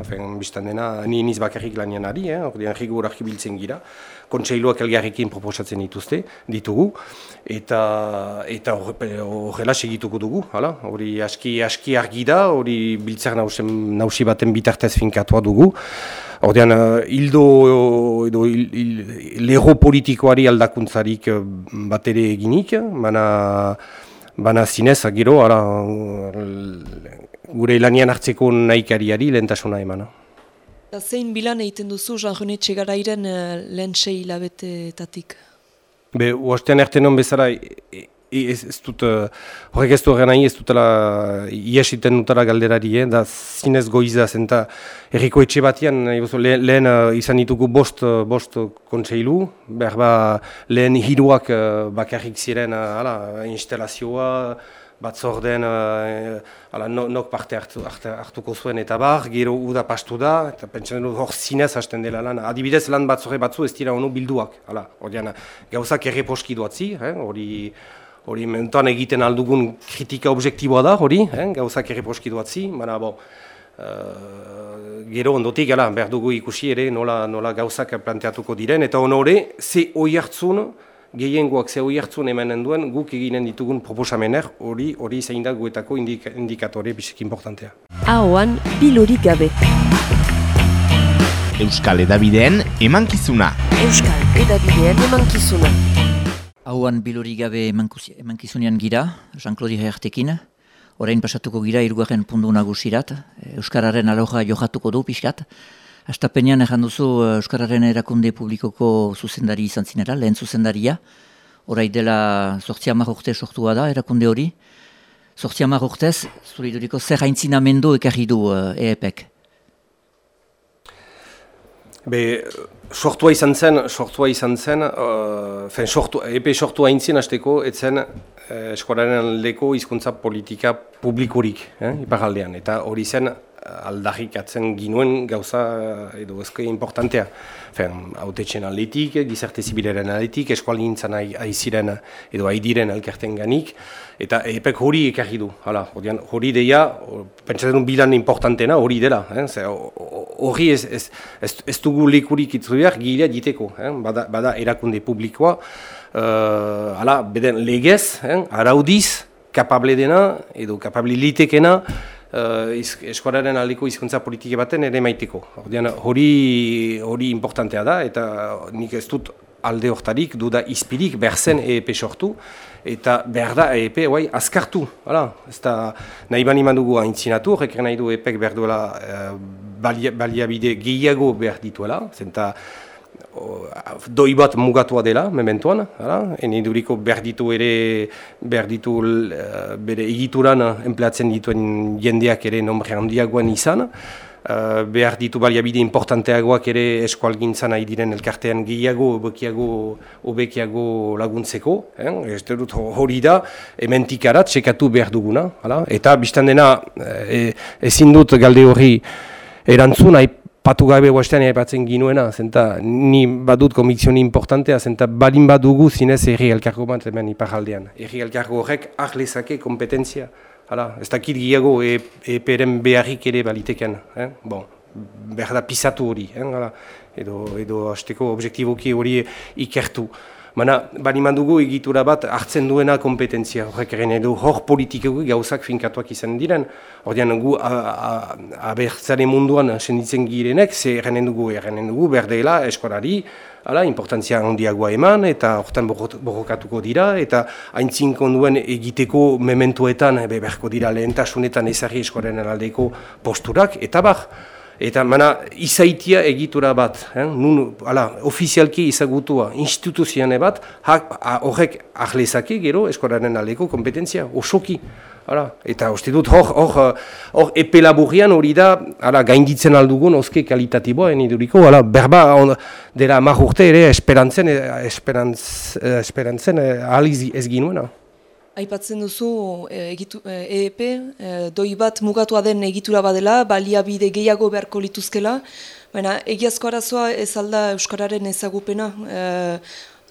C: biztan dena, ni niz bakarrik lanien ari, eh? hor dian, rigur arkibiltzen gira kontseiluak elgarrekin proposatzen dituzte, ditugu, eta eta horrela segituko dugu, hala? hori aski, aski argi da, hori biltzar nausi baten bitartez finkatua dugu. Ordean, hildo edo leho politikoari aldakuntzarik eh, bat ere eginik, baina bana zinez, gero, ara, gure lanian hartzeko nahikariari lehentasuna emana.
E: Da zein bilan egiten duzu Jean-René Txegarairen uh, lehen sei hilabetetatik?
C: Be, uastean erten non bezala, e, e, ez, ez dut, uh, horrek ez du nahi, ez dutela iesiten dutela galderari, eh? da zinez goiza zen, eta erriko etxe batian, lehen, lehen uh, izan ditugu bost, bost kontseilu, behar ba, lehen hiruak uh, bakarrik ziren uh, instalazioa, batzorden uh, ala, nok parte hartu, hartuko zuen eta bar, gero uda pastu da, eta pentsen dut hor zinez hasten dela lan. Adibidez lan batzore batzu ez dira onu bilduak. Hala, ordean, gauzak erreposki duatzi, eh, hori hori mentuan egiten aldugun kritika objektiboa da, hori, eh, gauzak erreposki duatzi, baina bo, Uh, gero ondotik, gala, behar dugu ikusi ere nola, nola gauzak planteatuko diren, eta honore, ze oi hartzun, gehiengoak zeu jartzun emanen duen guk eginen ditugun proposamener hori hori zein da guetako indik, indikatore bisik importantea.
G: Ahoan bilurik gabe.
B: Euskal Edabideen emankizuna.
G: Euskal Edabideen emankizuna.
H: Ahoan bilurik gabe emankizunean gira, Jean-Claude Hertekin. Orain pasatuko gira irugarren pundu nagusirat. Euskararen aloja johatuko du pixkat. Astapenean ezan duzu eh, Euskararen erakunde publikoko zuzendari izan zinera, lehen zuzendaria. Horai dela sortzia urte sortua da erakunde hori. Sortzia urtez, zuri duriko, zer haintzinamendu ekarri du EEPek?
C: Be, sortua izan zen, sortua izan zen, uh, fen, sortu, EPE sortua haintzien hasteko, etzen uh, eskuararen leko hizkuntza politika publikorik, eh, iparaldean. Eta hori zen, aldarrik atzen ginuen gauza edo ezko importantea. Fen, autetxen aletik, gizarte zibilaren aletik, eskualgintzan aiziren edo aidiren elkerten ganik, eta epek hori ekarri du. Hala, hori deia, pentsatzen bilan importantena hori dela. Eh? Hori ez, ez, ez, ez dugu lekurik itzubiak gilea diteko, eh? bada, bada erakunde publikoa, uh, hala, beden legez, eh? araudiz, kapable dena edo kapable litekena, uh, eskuararen aldeko hizkuntza politike baten ere maiteko. Hori hori importantea da, eta nik ez dut alde hortarik, duda izpirik behar zen EEP sortu, eta behar da EEP oai, azkartu. Hala, ez da nahi bani mandugu haintzinatu, horrek nahi du EEPek behar duela uh, baliabide gehiago behar dituela, zenta doi bat mugatua dela, mementoan, ene duriko behar ditu ere, behar ditu uh, bere egituran enpleatzen dituen jendeak ere nombre handiagoan izan, uh, behar ditu baliabide importanteagoak ere eskualgintzan nahi diren elkartean gehiago, obekiago, obekiago laguntzeko, eh? ez dut hori da, ementikarat, txekatu behar duguna, hala? eta biztan dena, e, ezin dut galde hori, Erantzun, patu gabe guaztean aipatzen ginuena, zenta ni badut komiksioni importantea, zenta balin badugu zinez erri elkargo bat hemen iparaldean. Erri elkargo horrek ahlezake kompetentzia, hala, ez dakit giago EPR-en e beharrik ere baliteken, eh? bon, behar da pisatu hori, eh? edo, edo hasteko objektiboki hori ikertu. Baina, bani mandugu egitura bat hartzen duena kompetentzia horrek eren edo hor politikegu gauzak finkatuak izan diren. Hordian gu abertzare munduan senditzen girenek, ze errenen dugu, errenen dugu, berdela eskolari, ala, importantzia handiagoa eman, eta hortan borrokatuko dira, eta haintzin konduen egiteko mementuetan, be, berko dira lehentasunetan ezari eskolaren aldeko posturak, eta bar, Eta mana izaitia egitura bat, eh? nun, ala, ofizialki izagutua instituzione bat, horrek ahlezake gero eskolaren aldeko kompetentzia, osoki. Hala, eta uste dut hor, hor, hor epe laburrian hori da hala, gainditzen aldugun oske kalitatiboa eniduriko, hala, berba on, dela mar urte ere esperantzen, esperantz, esperantzen eh, ahal ez ginuena.
E: Aipatzen duzu e, egitu, EEP, e, doi bat mugatua den egitura badela, baliabide gehiago beharko lituzkela, baina egiazko arazoa ez alda Euskararen ezagupena. E,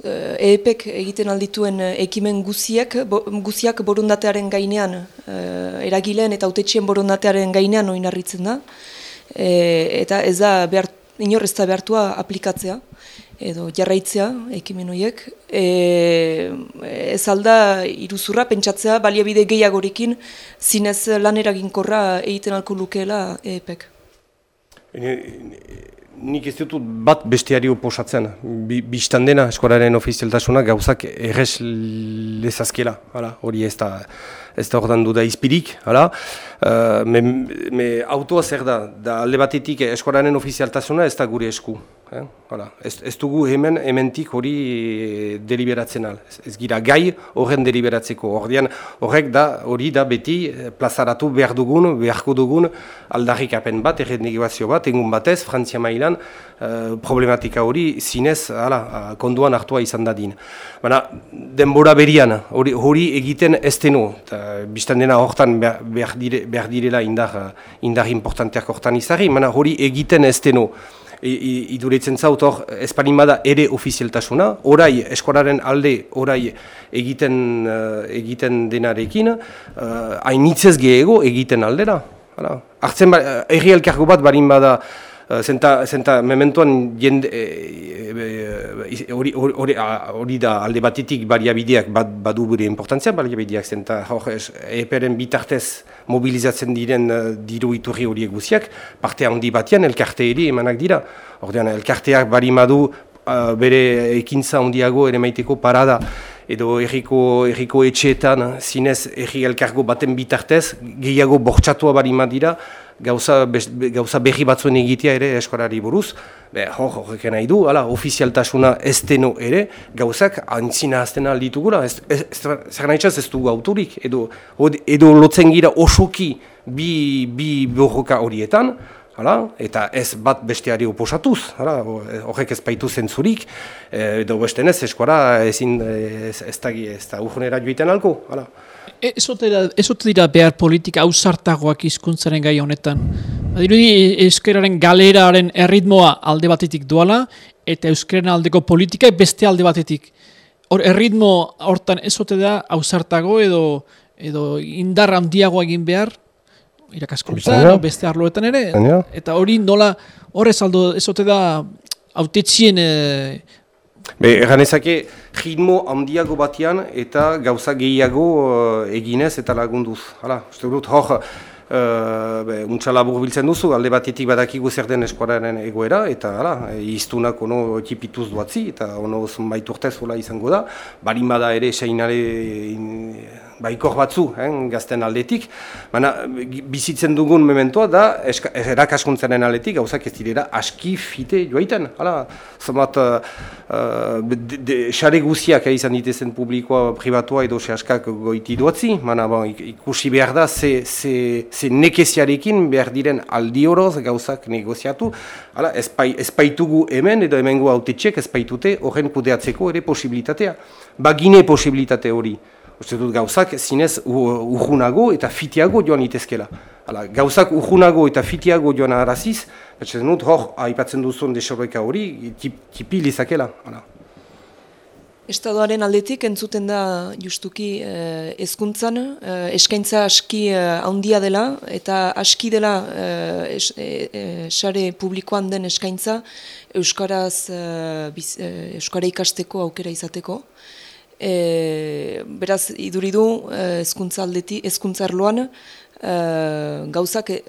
E: EEPek egiten aldituen ekimen guziak, bo, guziak borondatearen gainean, e, eragileen eta autetxien borondatearen gainean oinarritzen da, e, eta ez da behar, inor ez da behartua aplikatzea edo jarraitzea ekimen horiek. E, ez alda iruzurra pentsatzea baliabide gehiagorekin zinez lan eraginkorra egiten alko lukeela EPEK.
C: Nik ez dut bat besteari oposatzen. Bi, Bistan dena eskolaren ofizialtasuna gauzak errez lezazkela. Hori ez da, ez da ordan du da izpirik. Hala. Uh, me, me autoa zer da, da alde batetik eskolaren ofizialtasuna ez da gure esku. Eh? Hala, ez, ez dugu hemen hementik hori eh, deliberatzen al. Ez, ez gira gai horren deliberatzeko. Hordian, horrek da hori da beti eh, plazaratu behar dugun, beharko dugun aldarrik apen bat, errenegibazio bat, egun batez, Frantzia mailan, uh, problematika hori zinez hala, konduan hartua izan dadin. Baina, denbora berian hori, hori egiten ez denu. Bistan dena hortan behar, dire, behar direla indar, indar importanteak hortan izari, baina hori egiten ez denu iduritzen zaut hor espanimada ere ofizialtasuna, orai eskolaren alde orai egiten uh, egiten denarekin, hainitzez uh, gehiago egiten aldera. Hala. Artzen ba, erri elkargo bat barin bada Eh, zenta, zenta mementuan jende eh, eh, hori e, e, da alde batetik baliabideak bad, badu bere importantzia baliabideak zenta hor eperen bitartez mobilizatzen diren uh, diru iturri horiek guziak parte handi batean elkarte ere emanak dira. Ordean elkarteak bari madu bere ekintza handiago ere maiteko parada edo erriko, erriko etxeetan zinez erri elkargo baten bitartez gehiago bortxatua bari dira gauza, gauza berri batzuen egitea ere eskolari buruz, hor, horrek nahi du, ala, ofizialtasuna ez deno ere, gauzak antzina azten alditugula, ez, ez, zer nahi ez dugu autorik, edo, edo lotzen gira osoki bi, bi borroka horietan, Hala, eta ez bat besteari oposatuz, hala, horrek ez baitu zentzurik, edo besten ez, eskora ezin ez, ez, da, ez da urgunera joiten alko. Hala.
F: E, ez ote dira behar politika ausartagoak hizkuntzaren gai honetan. Badirudi euskararen galeraren erritmoa alde batetik duala, eta euskararen aldeko politika beste alde batetik. Hor, erritmo hortan ez ote da ausartago edo edo indar handiago egin behar, irakaskuntzan, beste arloetan ere, eta hori nola, horrez aldo ez ote da autetzien eh,
C: Be, egan ezake, ritmo handiago batean eta gauza gehiago uh, eginez eta lagunduz. Hala, uste dut, hor, uh, untsa labur duzu, alde batetik badakigu zer den eskuararen egoera, eta hala, iztunak ono txipituz duatzi, eta ono zonbait urtez izango da, barin bada ere seinare baikor batzu, eh, gazten aldetik, baina bizitzen dugun mementoa da erakaskuntzaren aldetik, gauzak ez direra aski fite joaiten, hala, zomat, uh, xare guziak eh, izan ditezen publikoa, privatua edo sehaskak goiti duatzi, baina bon, ikusi behar da, ze, ze, ze nekeziarekin behar diren aldi horoz gauzak negoziatu, hala, ez, baitugu hemen edo hemengo autetxek ez baitute horren kudeatzeko ere posibilitatea, bagine posibilitate hori. Uste dut gauzak zinez urgunago eta fitiago joan itezkela. Hala, gauzak urgunago eta fitiago joan araziz, betxe dut hor, aipatzen duzun desorreka hori, tipi lizakela. Hala.
E: Estadoaren aldetik entzuten da justuki eh, ezkuntzan, eh, eskaintza aski eh, handia dela, eta aski dela eh, sare eh, publikoan den eskaintza Euskaraz, eh, biz, eh, Euskara ikasteko aukera izateko. E, beraz, iduri du e, ezkuntza aldeti, ezkuntza arloan, e, gauzak e,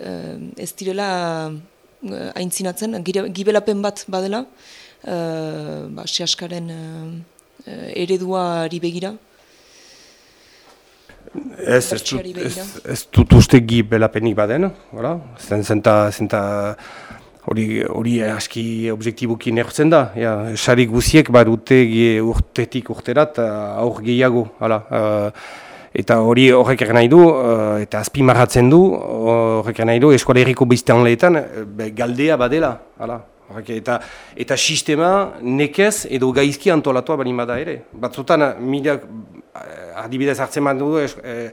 E: ez direla e, aintzinatzen, gibelapen bat badela, e, ba, sehaskaren e, ereduari begira.
C: Ez, ez, ez, ez dut uste gi belapenik baden, zenta, zenta hori, hori aski objektibuki nertzen da. Ja, sari guziek badute urtetik urterat aur gehiago. Hala. Uh, eta hori horrek nahi du, uh, eta azpimarratzen du, horrek nahi du, eskola erriko biztean lehetan, be, galdea badela. Hala. Horrek, eta, eta sistema nekez edo gaizki antolatua bali bada ere. Batzutan, mila, eh, adibidez hartzen bat du, es, eh,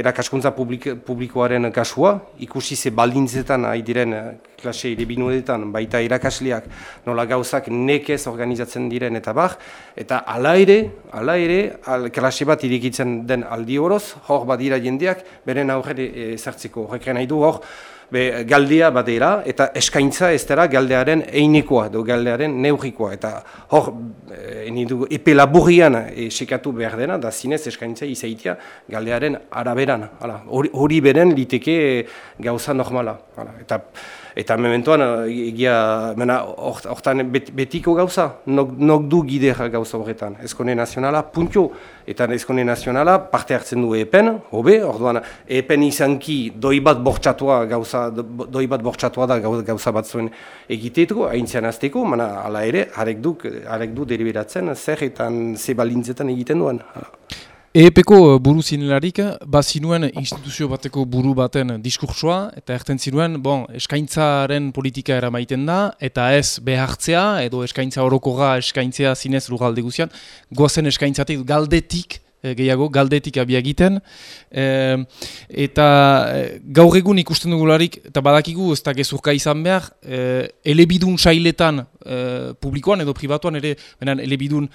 C: erakaskuntza publik, publikoaren kasua, ikusi ze baldintzetan ari diren eh, klase irebinuetan, baita irakasleak nola gauzak nekez organizatzen diren eta bar, eta hala ere, hala ere, al, klase bat irikitzen den aldi horoz, hor badira jendeak, beren aurre ezartzeko. Horrek nahi du hor, be, galdea badera eta eskaintza ez dara galdearen einekoa, edo galdearen neurrikoa. Eta hor, e, du, epe laburrian e, sekatu behar dena, da zinez eskaintza izaitia galdearen araberan. Hala, Hori, beren liteke e, gauza normala. Hala, eta Eta mementoan, e, egia, mena, hort- hortan bet, betiko gauza, nok, nok du gidea gauza horretan. Ezkone nazionala, puntio, eta ezkone nazionala parte hartzen du epen, hobe, orduan, epen izanki doi bat bortxatua gauza, do- doi bat bortxatua da gau- gauza bat zuen egiteetko, haintzian azteko, mana hala ere, harek du, harek du deliberatzen, zer eta ze balintzetan egiten duen.
D: EEPko E buru zinelarik, bazinuen instituzio bateko buru baten diskursoa, eta erten zinuen, bon, eskaintzaren politika eramaiten da, eta ez behartzea, edo eskaintza orokoga eskaintzea zinez lugalde guzian, goazen eskaintzatik galdetik, eh, gehiago, galdetik abia egiten, eh, eta eh, gaur egun ikusten dugularik, eta badakigu ez da gezurka izan behar, eh, elebidun sailetan eh, publikoan edo pribatuan ere, benen elebidun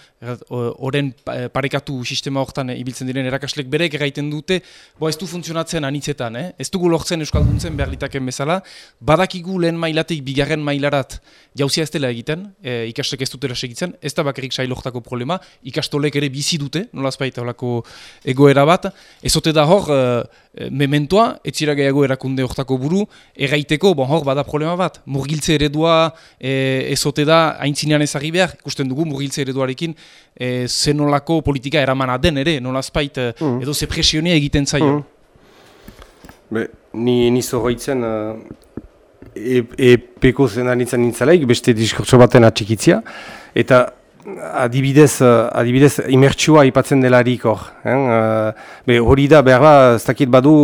D: oren pa- eh, parekatu sistema hortan eh, ibiltzen diren erakaslek berek erraiten dute, bo ez du funtzionatzen anitzetan, eh? ez dugu lortzen euskalduntzen behar litaken bezala, badakigu lehen mailatik bigarren mailarat jauzia ez dela egiten, eh, ikaslek ez dutela segitzen, ez da bakarrik sailortako problema, ikastolek ere bizi dute, nolazbait holako egoera bat, ezote da hor, eh, mementoa, etzira gehiago erakunde hortako buru, erraiteko, bon, hor bada problema bat, murgiltze eredua eh, ezote da haintzinean ezagri behar, ikusten dugu murgiltze ereduarekin eh, zenolako politika eramana den ere, nolazbait, eh, edo ze presionia egiten zaio.
C: Mm. Be, ni ni zorroitzen uh, e, epeko zen anitzen nintzalaik, beste diskurtso baten atxikitzia, eta adibidez, uh, adibidez imertsua aipatzen delarik hor. Eh? Uh, be, hori da, behar ba, ez dakit badu,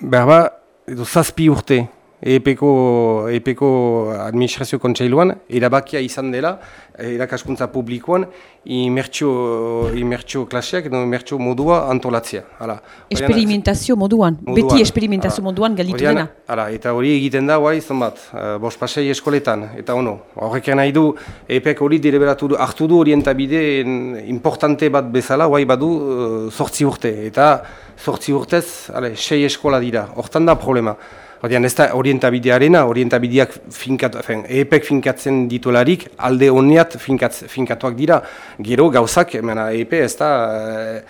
C: behar ba, edo zazpi urte, EPeko, EPeko administrazio kontseiluan, erabakia izan dela, eh, irakaskuntza publikoan, imertxo, klaseak edo imertxo modua antolatzea. Hala.
A: Experimentazio moduan,
C: Moduan,
A: beti experimentazio
C: hala.
A: moduan
C: Horian,
A: dena.
C: Hala, eta hori egiten da, guai, zonbat, uh, bost pasei eskoletan, eta ono, horrek nahi du, EPEK hori deliberatu du, hartu du orientabide en- importante bat bezala, guai badu, uh, sortzi urte, eta sortzi urtez, ale, sei eskola dira, hortan da problema. Horian, ez da orientabidearena, orientabideak finkat, fen, EPEK finkatzen ditularik, alde honiat finkatz, finkatuak dira, gero gauzak, mena, EP ez da, eh,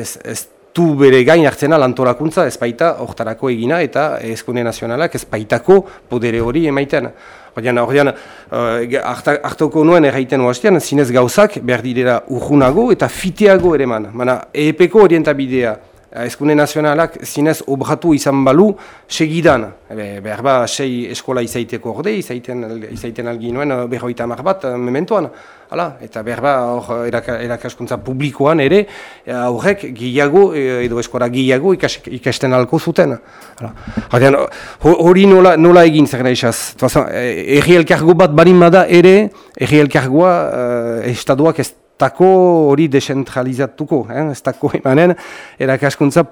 C: ez, ez du bere gain hartzena lantolakuntza ez baita hortarako egina eta ezkunde nazionalak ez baitako podere hori emaiten. Ordean, ordean, uh, hartoko nuen erraiten oastean, zinez gauzak behar direla urgunago eta fiteago ere man. Mana, EPeko orientabidea, ezkunde nazionalak zinez obratu izan balu segidan. Ebe, behar ba, sei eskola izaiteko orde, izaiten, izaiten algi nuen uh, berroita hamar bat uh, mementoan. Hala, eta behar ba, hor eraka, erakaskuntza publikoan ere, eh, aurrek gehiago, eh, edo eskola gehiago ikas, ikasten alko zuten. Hala. Hori nola, nola egin zer da esaz. Erri elkargo bat barin bada ere, erri elkargoa eh, estaduak ez dako hori desentralizatuko, eh? ez dako emanen erakaskuntza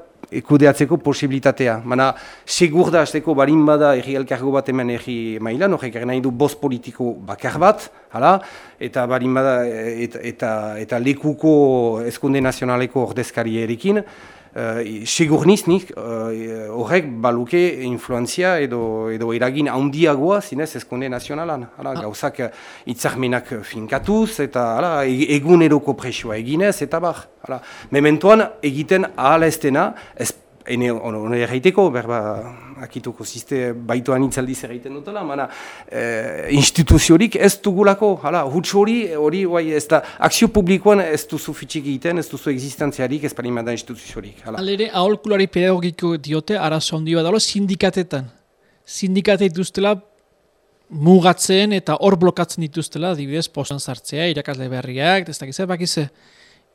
C: kudeatzeko posibilitatea. Mana, segur da azteko barin bada erri elkargo bat hemen erri mailan, horrek nahi du bost politiko bakar bat, hala, eta barin bada eh, eta, eta, lekuko ezkunde nazionaleko ordezkari erekin, uh, segur niz nik eh, horrek baluke influenzia edo, edo eragin handiagoa zinez ezkunde nazionalan. Hala, gauzak eh, hitzarmenak finkatuz eta hala, e- eguneroko presioa eginez eta bar. Hala. Mementoan egiten ahala ez dena, ez ene hone erraiteko, berba, akituko ziste baitu anitzaldiz erraiten dutela, mana e, instituziorik ez dugulako, hala, huts hori, hori, bai, ez da, akzio publikoan ez duzu fitxik egiten, ez duzu existentziarik, ez parin da instituziorik, hala.
F: Alere, aholkulari pedagogiko diote, arazo handi bat sindikatetan. Sindikate dituztela mugatzen eta hor blokatzen dituztela, adibidez, postan sartzea, irakasle berriak, ez dakize, bakize,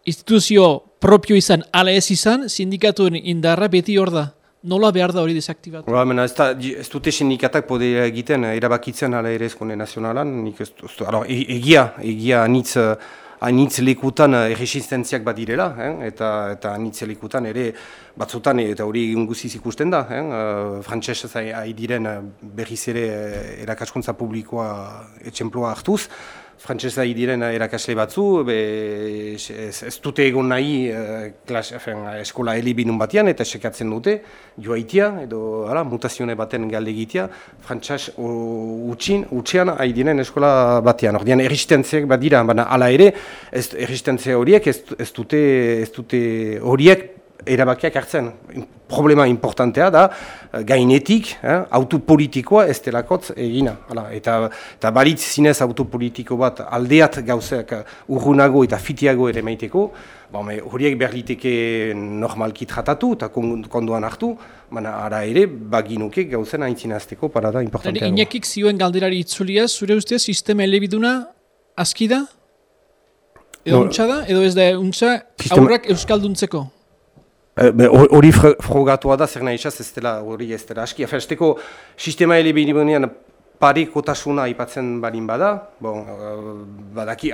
F: instituzio propio izan, ala ez izan, sindikatuen indarra beti hor da. Nola behar da hori desaktibatu?
C: Ba, mena, ez, da, ez dute sindikatak pode egiten, eh, erabakitzen ala ere ezkone nazionalan, nik ez, alors, e, egia, egia anitz, eh, anitz lekutan eh, erresistentziak bat direla, eh? eta, eta anitz lekutan ere batzutan, eta hori guziz ikusten da, eh? frantxez ari diren berriz ere erakaskuntza publikoa etxemploa hartuz, frantsesa diren erakasle batzu, be, ez, ez dute egon nahi uh, klas, efen, eskola helibinun batean eta sekatzen dute, joaitia edo ara, mutazione baten galde egitea, frantses utxin, utxean ari diren eskola batean. Ordean erristentziak bat dira, baina ala ere, ez, erristentzia horiek ez, ez dute horiek erabakiak hartzen. Problema importantea da, eh, gainetik, eh, autopolitikoa ez delakotz egina. Hala, eta, eta baritz zinez autopolitiko bat aldeat gauzeak eh, urrunago eta fitiago ere maiteko, horiek behar liteke normalki tratatu eta konduan hartu, baina ara ere baginuke gauzen haintzinazteko parada importantea.
F: Inekik zioen galderari itzulia, zure ustez sistema elebiduna aski da? Edo no, da? Edo ez da untxa aurrak euskalduntzeko?
C: Eh, hori frogatua da, zer nahi esaz, ez dela hori ez dela aski. Afesteko, sistema elebinibunean parekotasuna aipatzen balin bada, bon, uh, badaki,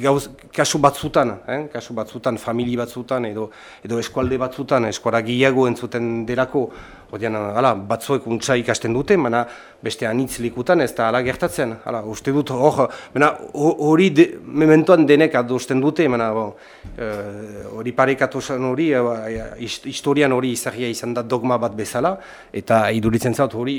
C: gauz, kasu batzutan, eh? kasu batzutan, famili batzutan edo, edo eskualde batzutan, eskuara gehiago entzuten derako, Odian, ala, batzuek untsa ikasten dute, mana beste anitz likutan ez da ala gertatzen. Ala, uste dut, hori de, mementoan denek adosten dute, bon, eh, hori parekatu hori, uh, historian hori izagia izan da dogma bat bezala, eta iduritzen zaut hori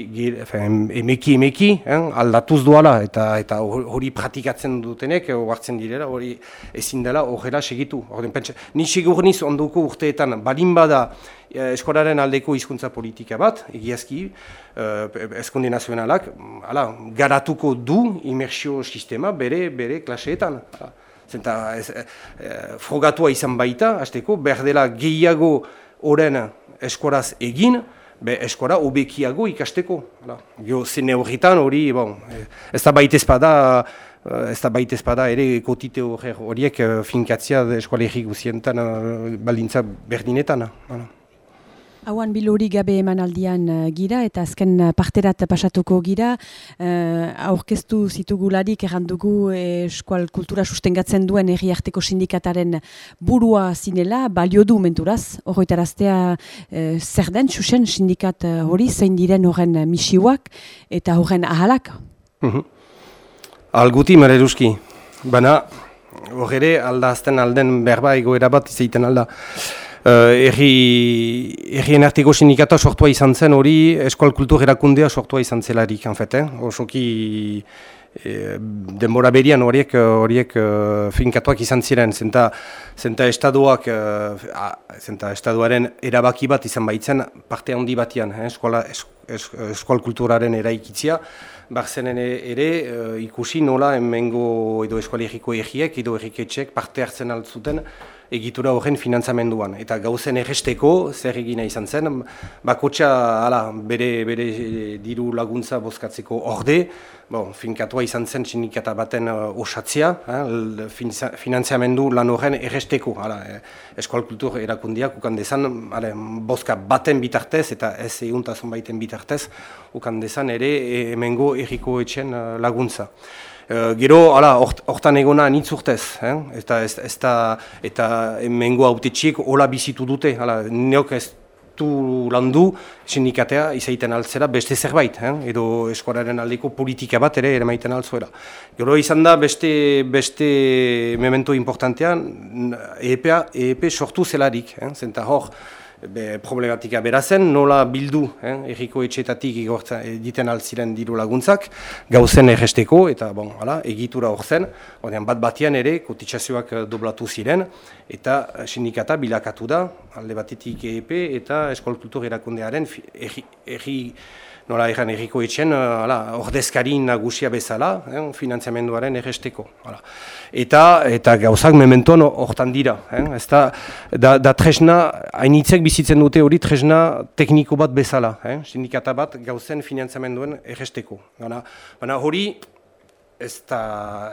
C: emeki emeki, eh, aldatuz doala, eta eta hori pratikatzen dutenek, hartzen direla, hori ezin dela horrela segitu. Orden, pentsa, ni segur niz onduko urteetan, balin bada, eskolaren aldeko hizkuntza politika bat, egiazki, uh, nazionalak, ala, garatuko du imersio sistema bere bere klaseetan. Zenta, ez, eh, frogatua izan baita, hasteko, behar dela gehiago oren eskoraz egin, be eskora obekiago ikasteko. Jo, zene horretan hori, bon, ez da baita espada, ez da baita espada ere kotite horiek finkatzia eskualegik guzientan balintza berdinetan.
A: Hauan bilori gabe emanaldian uh, gira eta azken uh, parterat pasatuko gira. Uh, aurkeztu zitugularik errandugu eskual kultura sustengatzen duen erriarteko sindikataren burua zinela, balio du menturaz. Horroitaraztea uh, zer den, susen sindikat hori, zein diren horren misiuak eta horren ahalak?
C: Mhm. Alguti, mare eruski. Baina, horre aldazten alden berba egoera bat izaiten alda. Uh, erri, errien arteko sindikata sortua izan zen hori eskual kultur erakundea sortua izan zelarik, hanfet, eh? Osoki e, denbora berian horiek horiek uh, finkatuak izan ziren, zenta, zenta estaduak, uh, zenta estaduaren erabaki bat izan baitzen parte handi batian, eh? eskual, eskual kulturaren eraikitzia, Barzenen ere ikusi nola hemengo edo eskualeriko erriek edo erriketxek parte hartzen altzuten egitura horren finantzamenduan. Eta gauzen erresteko, zer egina izan zen, bakotxa ala, bere, bere diru laguntza bozkatzeko orde, bon, finkatua izan zen txinikata baten uh, osatzea, eh, finantzamendu lan horren erresteko. Ala, eh, eskual kultur erakundiak ukan dezan, ala, bozka baten bitartez eta ez eguntazun baiten bitartez, ukan dezan ere emengo erriko etxen uh, laguntza. Uh, gero, hala, hortan egona nitz urtez, eh? eta ez, ez da, eta mengo autetxiek hola bizitu dute, hala, neok ez du landu sindikatea izaiten altzera beste zerbait, eh? edo eskoraren aldeko politika bat ere ere maiten altzuera. Gero izan da beste, beste memento importantean, EEP, EEP sortu zelarik, eh? zenta hor, be, problematika berazen, nola bildu eh, erriko etxetatik igortzen egiten altziren diru laguntzak, gauzen erresteko, eta bon, hala, egitura hor zen, bat batian ere, kotitxazioak eh, doblatu ziren, eta sindikata bilakatu da, alde batetik EEP eta Eskol Kultur erakundearen erri, erri nola erran erriko etxen, hala, ordezkari nagusia bezala, eh, finanziamenduaren erresteko. Hala. Eta, eta gauzak mementon hortan dira. Eh? Ez da, da, da tresna, hainitzek bizitzen dute hori tresna tekniko bat bezala. Eh? Sindikata bat gauzen finanziamenduen erresteko. Baina, baina hori, ez da,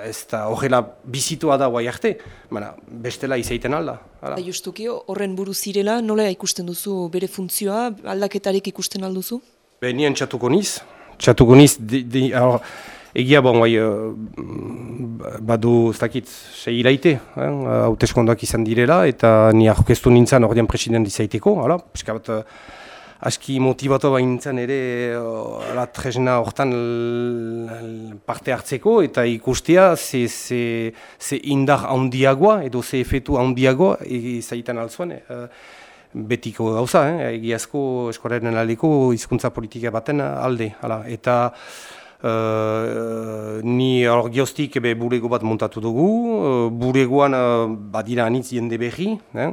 C: ez da horrela bizitua da guai arte, baina bestela izaiten alda. Hala.
E: Ba, justuki horren buru zirela, nola ikusten duzu bere funtzioa, aldaketarik ikusten alduzu?
C: Be, nien txatuko niz, txatuko niz, di, di, alors, egia bon, bai, uh, badu, ez dakit, sei iraite, eh, hauteskondoak izan direla, eta ni aurkeztu nintzen ordean president izaiteko, hala, pixka bat, uh, aski motivatu bain nintzen ere, ala, tresna hortan parte hartzeko, eta ikustea, ze, ze, ze indar handiagoa, edo ze efetu handiagoa, izaitan alzuen, uh, betiko gauza, eh? egiazko eskolaren aldeko hizkuntza politika baten alde. Hala. Eta uh, ni hor gioztik ebe burego bat montatu dugu, uh, buregoan uh, badira anitz jende berri, eh?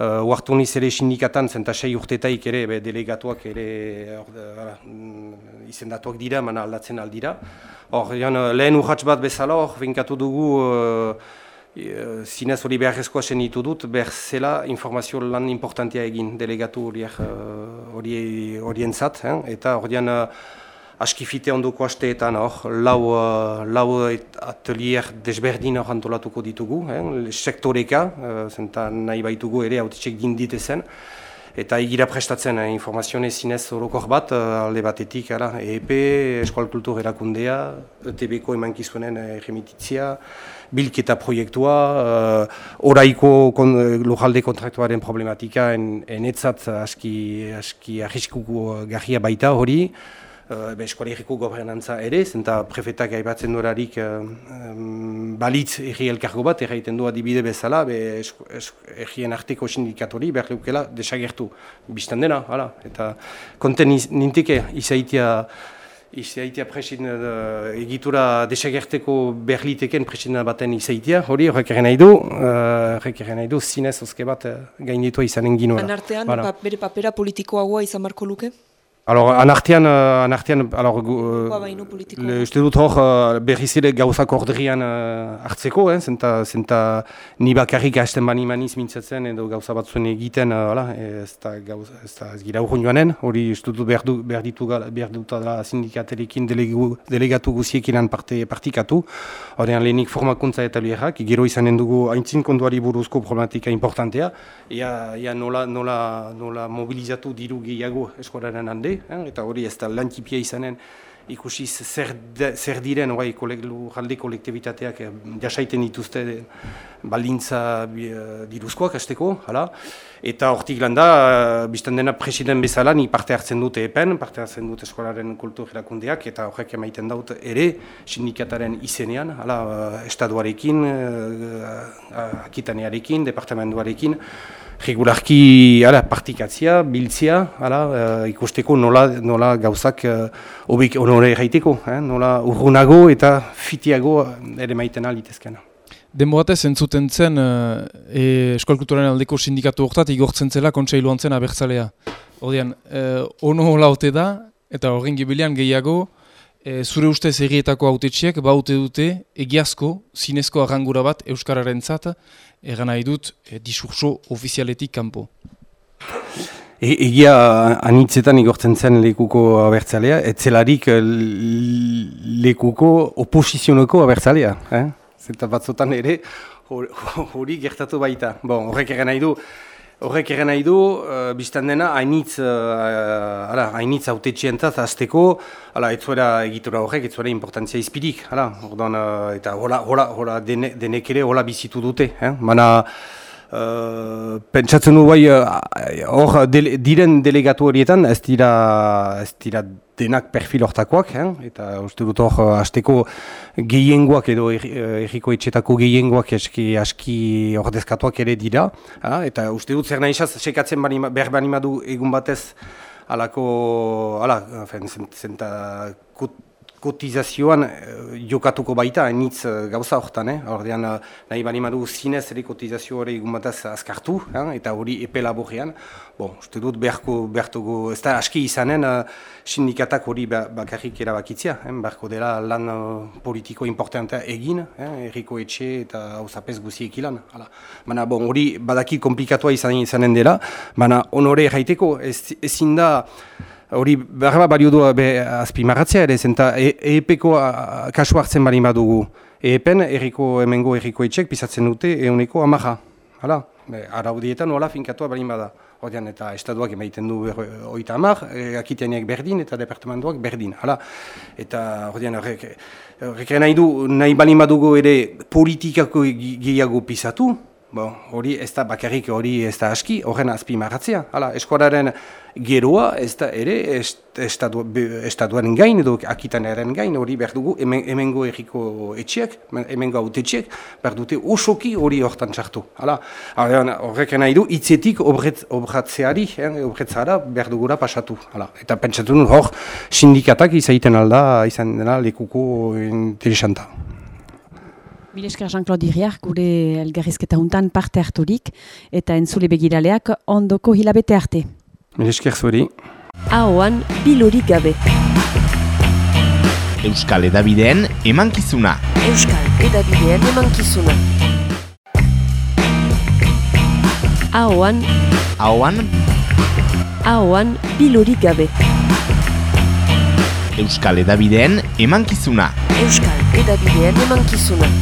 C: Uh, Uartu niz ere sindikatan, zenta urtetaik ere be, delegatuak ere hor, hala, mm, izendatuak dira, mana aldatzen aldira. Hor, lehen urratx bat bezala hor, benkatu dugu uh, E, zinez hori beharrezkoa senitu dut, behar zela informazio lan importantea egin delegatu uh, hori horientzat, eh? eta horian uh, askifite ondoko asteetan hor, lau, uh, lau atelier desberdin hor antolatuko ditugu, eh? sektoreka, uh, zenta nahi baitugu ere hautitxek dindite zen, eta egira prestatzen eh, informazioa zinez orokor bat, alde batetik, ara, EEP, Eskual Kultur Erakundea, ETB-ko emankizunen uh, remititzia, bilketa proiektua, uh, oraiko kon, eh, lujalde kontraktuaren problematika en, enetzat aski, aski arriskuko garria baita hori, uh, eskolegiko gobernantza ere, zenta prefetak aipatzen dorarik um, balitz erri elkargo bat, erraiten du adibide bezala, be errien arteko sindikatori behar leukela desagertu biztan dena, hala. eta konten nintike izaitia Izaitia presin uh, egitura desagerteko berliteken presina baten izaitia, hori horrek ere nahi du, uh, horrek ere nahi du zinez oske bat uh, gainditua izanen ginoela.
E: Anartean, pa, bere papera politikoagoa izan marko luke?
C: Alors, anartean, uh, anartean, alors, gu- uh, le, uste dut hor uh, berriz ere gauzak orderian uh, hartzeko, eh, zenta, zenta ni bakarrik hasten bani maniz mintzatzen edo gauza batzuen egiten, uh, hala, ez da gauza, ez da ez gira urrun joanen, hori uste dut behar, du, behar, ditu, behar dut dela sindikatelekin delegu, delegatu guziekin parte partikatu, horrean lehenik formakuntza eta lierak, gero izanen dugu haintzin konduari buruzko problematika importantea, ea, ea nola, nola, nola mobilizatu diru gehiago eskolaren hande, eh, eta hori ez da lantipia izanen ikusiz zer, de, zer diren orai kolek, lurralde kolektibitateak eh, jasaiten dituzte baldintza bi- eh, diruzkoak hasteko, hala. Eta hortik landa, uh, biztan dena presiden bezala, ni parte hartzen dut epen, parte hartzen dut eskolaren kultur erakundeak, eta horrek emaiten daut ere sindikataren izenean, hala, estaduarekin, uh, akitanearekin, departamentuarekin, regularki hala, partikatzia, biltzia, hala, uh, ikusteko nola, nola gauzak uh, obik onore erraiteko, eh? nola urrunago eta fitiago eh, ere maiten alitezkena.
D: Denboratez entzuten zen uh, e, eskolkulturaren aldeko sindikatu horretat igortzen zela kontseiluan zen abertzalea. Ordean, uh, ono hola ote da, eta horren gibilean gehiago, e, zure ustez errietako autetxiek baute dute egiazko, zinezko arrangura bat Euskararen zat, egan nahi dut, e, disurso ofizialetik kanpo.
C: E, egia anitzetan igortzen zen lekuko abertzalea, etzelarik eh, lekuko oposizioneko abertzalea. Eh? Zeta batzotan ere hor- hori gertatu baita. Bon, horrek ere nahi du, horrek ere nahi du, uh, biztan dena, hainitz, uh, ala, hainitz autetxientzat azteko, ala, etzuera egitura horrek, etzuera importantzia izpidik, ala, orduan, uh, eta hola, hola, hola, dene, denek ere hola bizitu dute, eh? Mana, Uh, pentsatzen du bai, uh, hor dele, diren delegatu horietan, ez dira, ez dira denak perfil hortakoak, eh? eta uste dut hor uh, hasteko gehiengoak edo uh, erriko etxetako gehiengoak eski, aski ordezkatuak ere dira, ah, eta uste dut zer nahi izaz, sekatzen bani, behar bani madu egun batez, alako, ala, fen, zent, zenta, kut, kotizazioan eh, jokatuko baita, enitz eh, gauza horretan, eh? Ordean, eh, nahi bali madu zinez ere kotizazio hori bataz azkartu, eh? eta hori epe laborrean. Bon, uste dut beharko, behartuko, ez da aski izanen, uh, sindikatak hori ba, bakarrik erabakitzia, eh? beharko dela lan uh, politiko importantea egin, eh? erriko etxe eta hausapez guziek ilan. Hala. Baina, bon, hori badaki komplikatua izan, izanen dela, baina honore erraiteko, ez, ezin da, Hori, behar bat balio du azpimarratzea ere, zenta EEP-ko kasu hartzen bali badugu. EEP-en erriko emengo erriko etxek pisatzen dute euneko amaja. Hala, araudietan hola finkatua bali bada. Hordian, eta estaduak emaiten du oita amar, e, akiteaniak berdin eta departamentuak berdin. Hala, eta hordian, horrek, horrek nahi du, nahi bali badugu ere politikako gehiago pisatu, Bon, hori ez da bakarrik hori ez da aski, horren azpi marratzea. Hala, eskuararen geroa ez da ere estatu, estatuaren gain edo akitanaren gain hori behar dugu hemen, hemengo erriko etxeak, hemengo autetxeak, behar dute osoki hori hortan txartu. Hala, horrek nahi du, itzetik obret, obratzeari, eh, obretzara behar dugura pasatu. Hala, eta pentsatu hor sindikatak izaiten alda, izan dena lekuko interesanta.
A: Milesker Jean-Claude Iriar, gure elgarrizketa huntan parte harturik eta entzule begiraleak ondoko hilabete arte.
C: Milesker zueri.
G: Ahoan bilurik gabe.
B: Euskal Edabideen emankizuna.
G: Euskal Edabideen emankizuna. Ahoan
B: Ahoan
G: Ahoan bilurik gabe.
B: Euskal Edabideen emankizuna.
G: Euskal Edabideen emankizuna.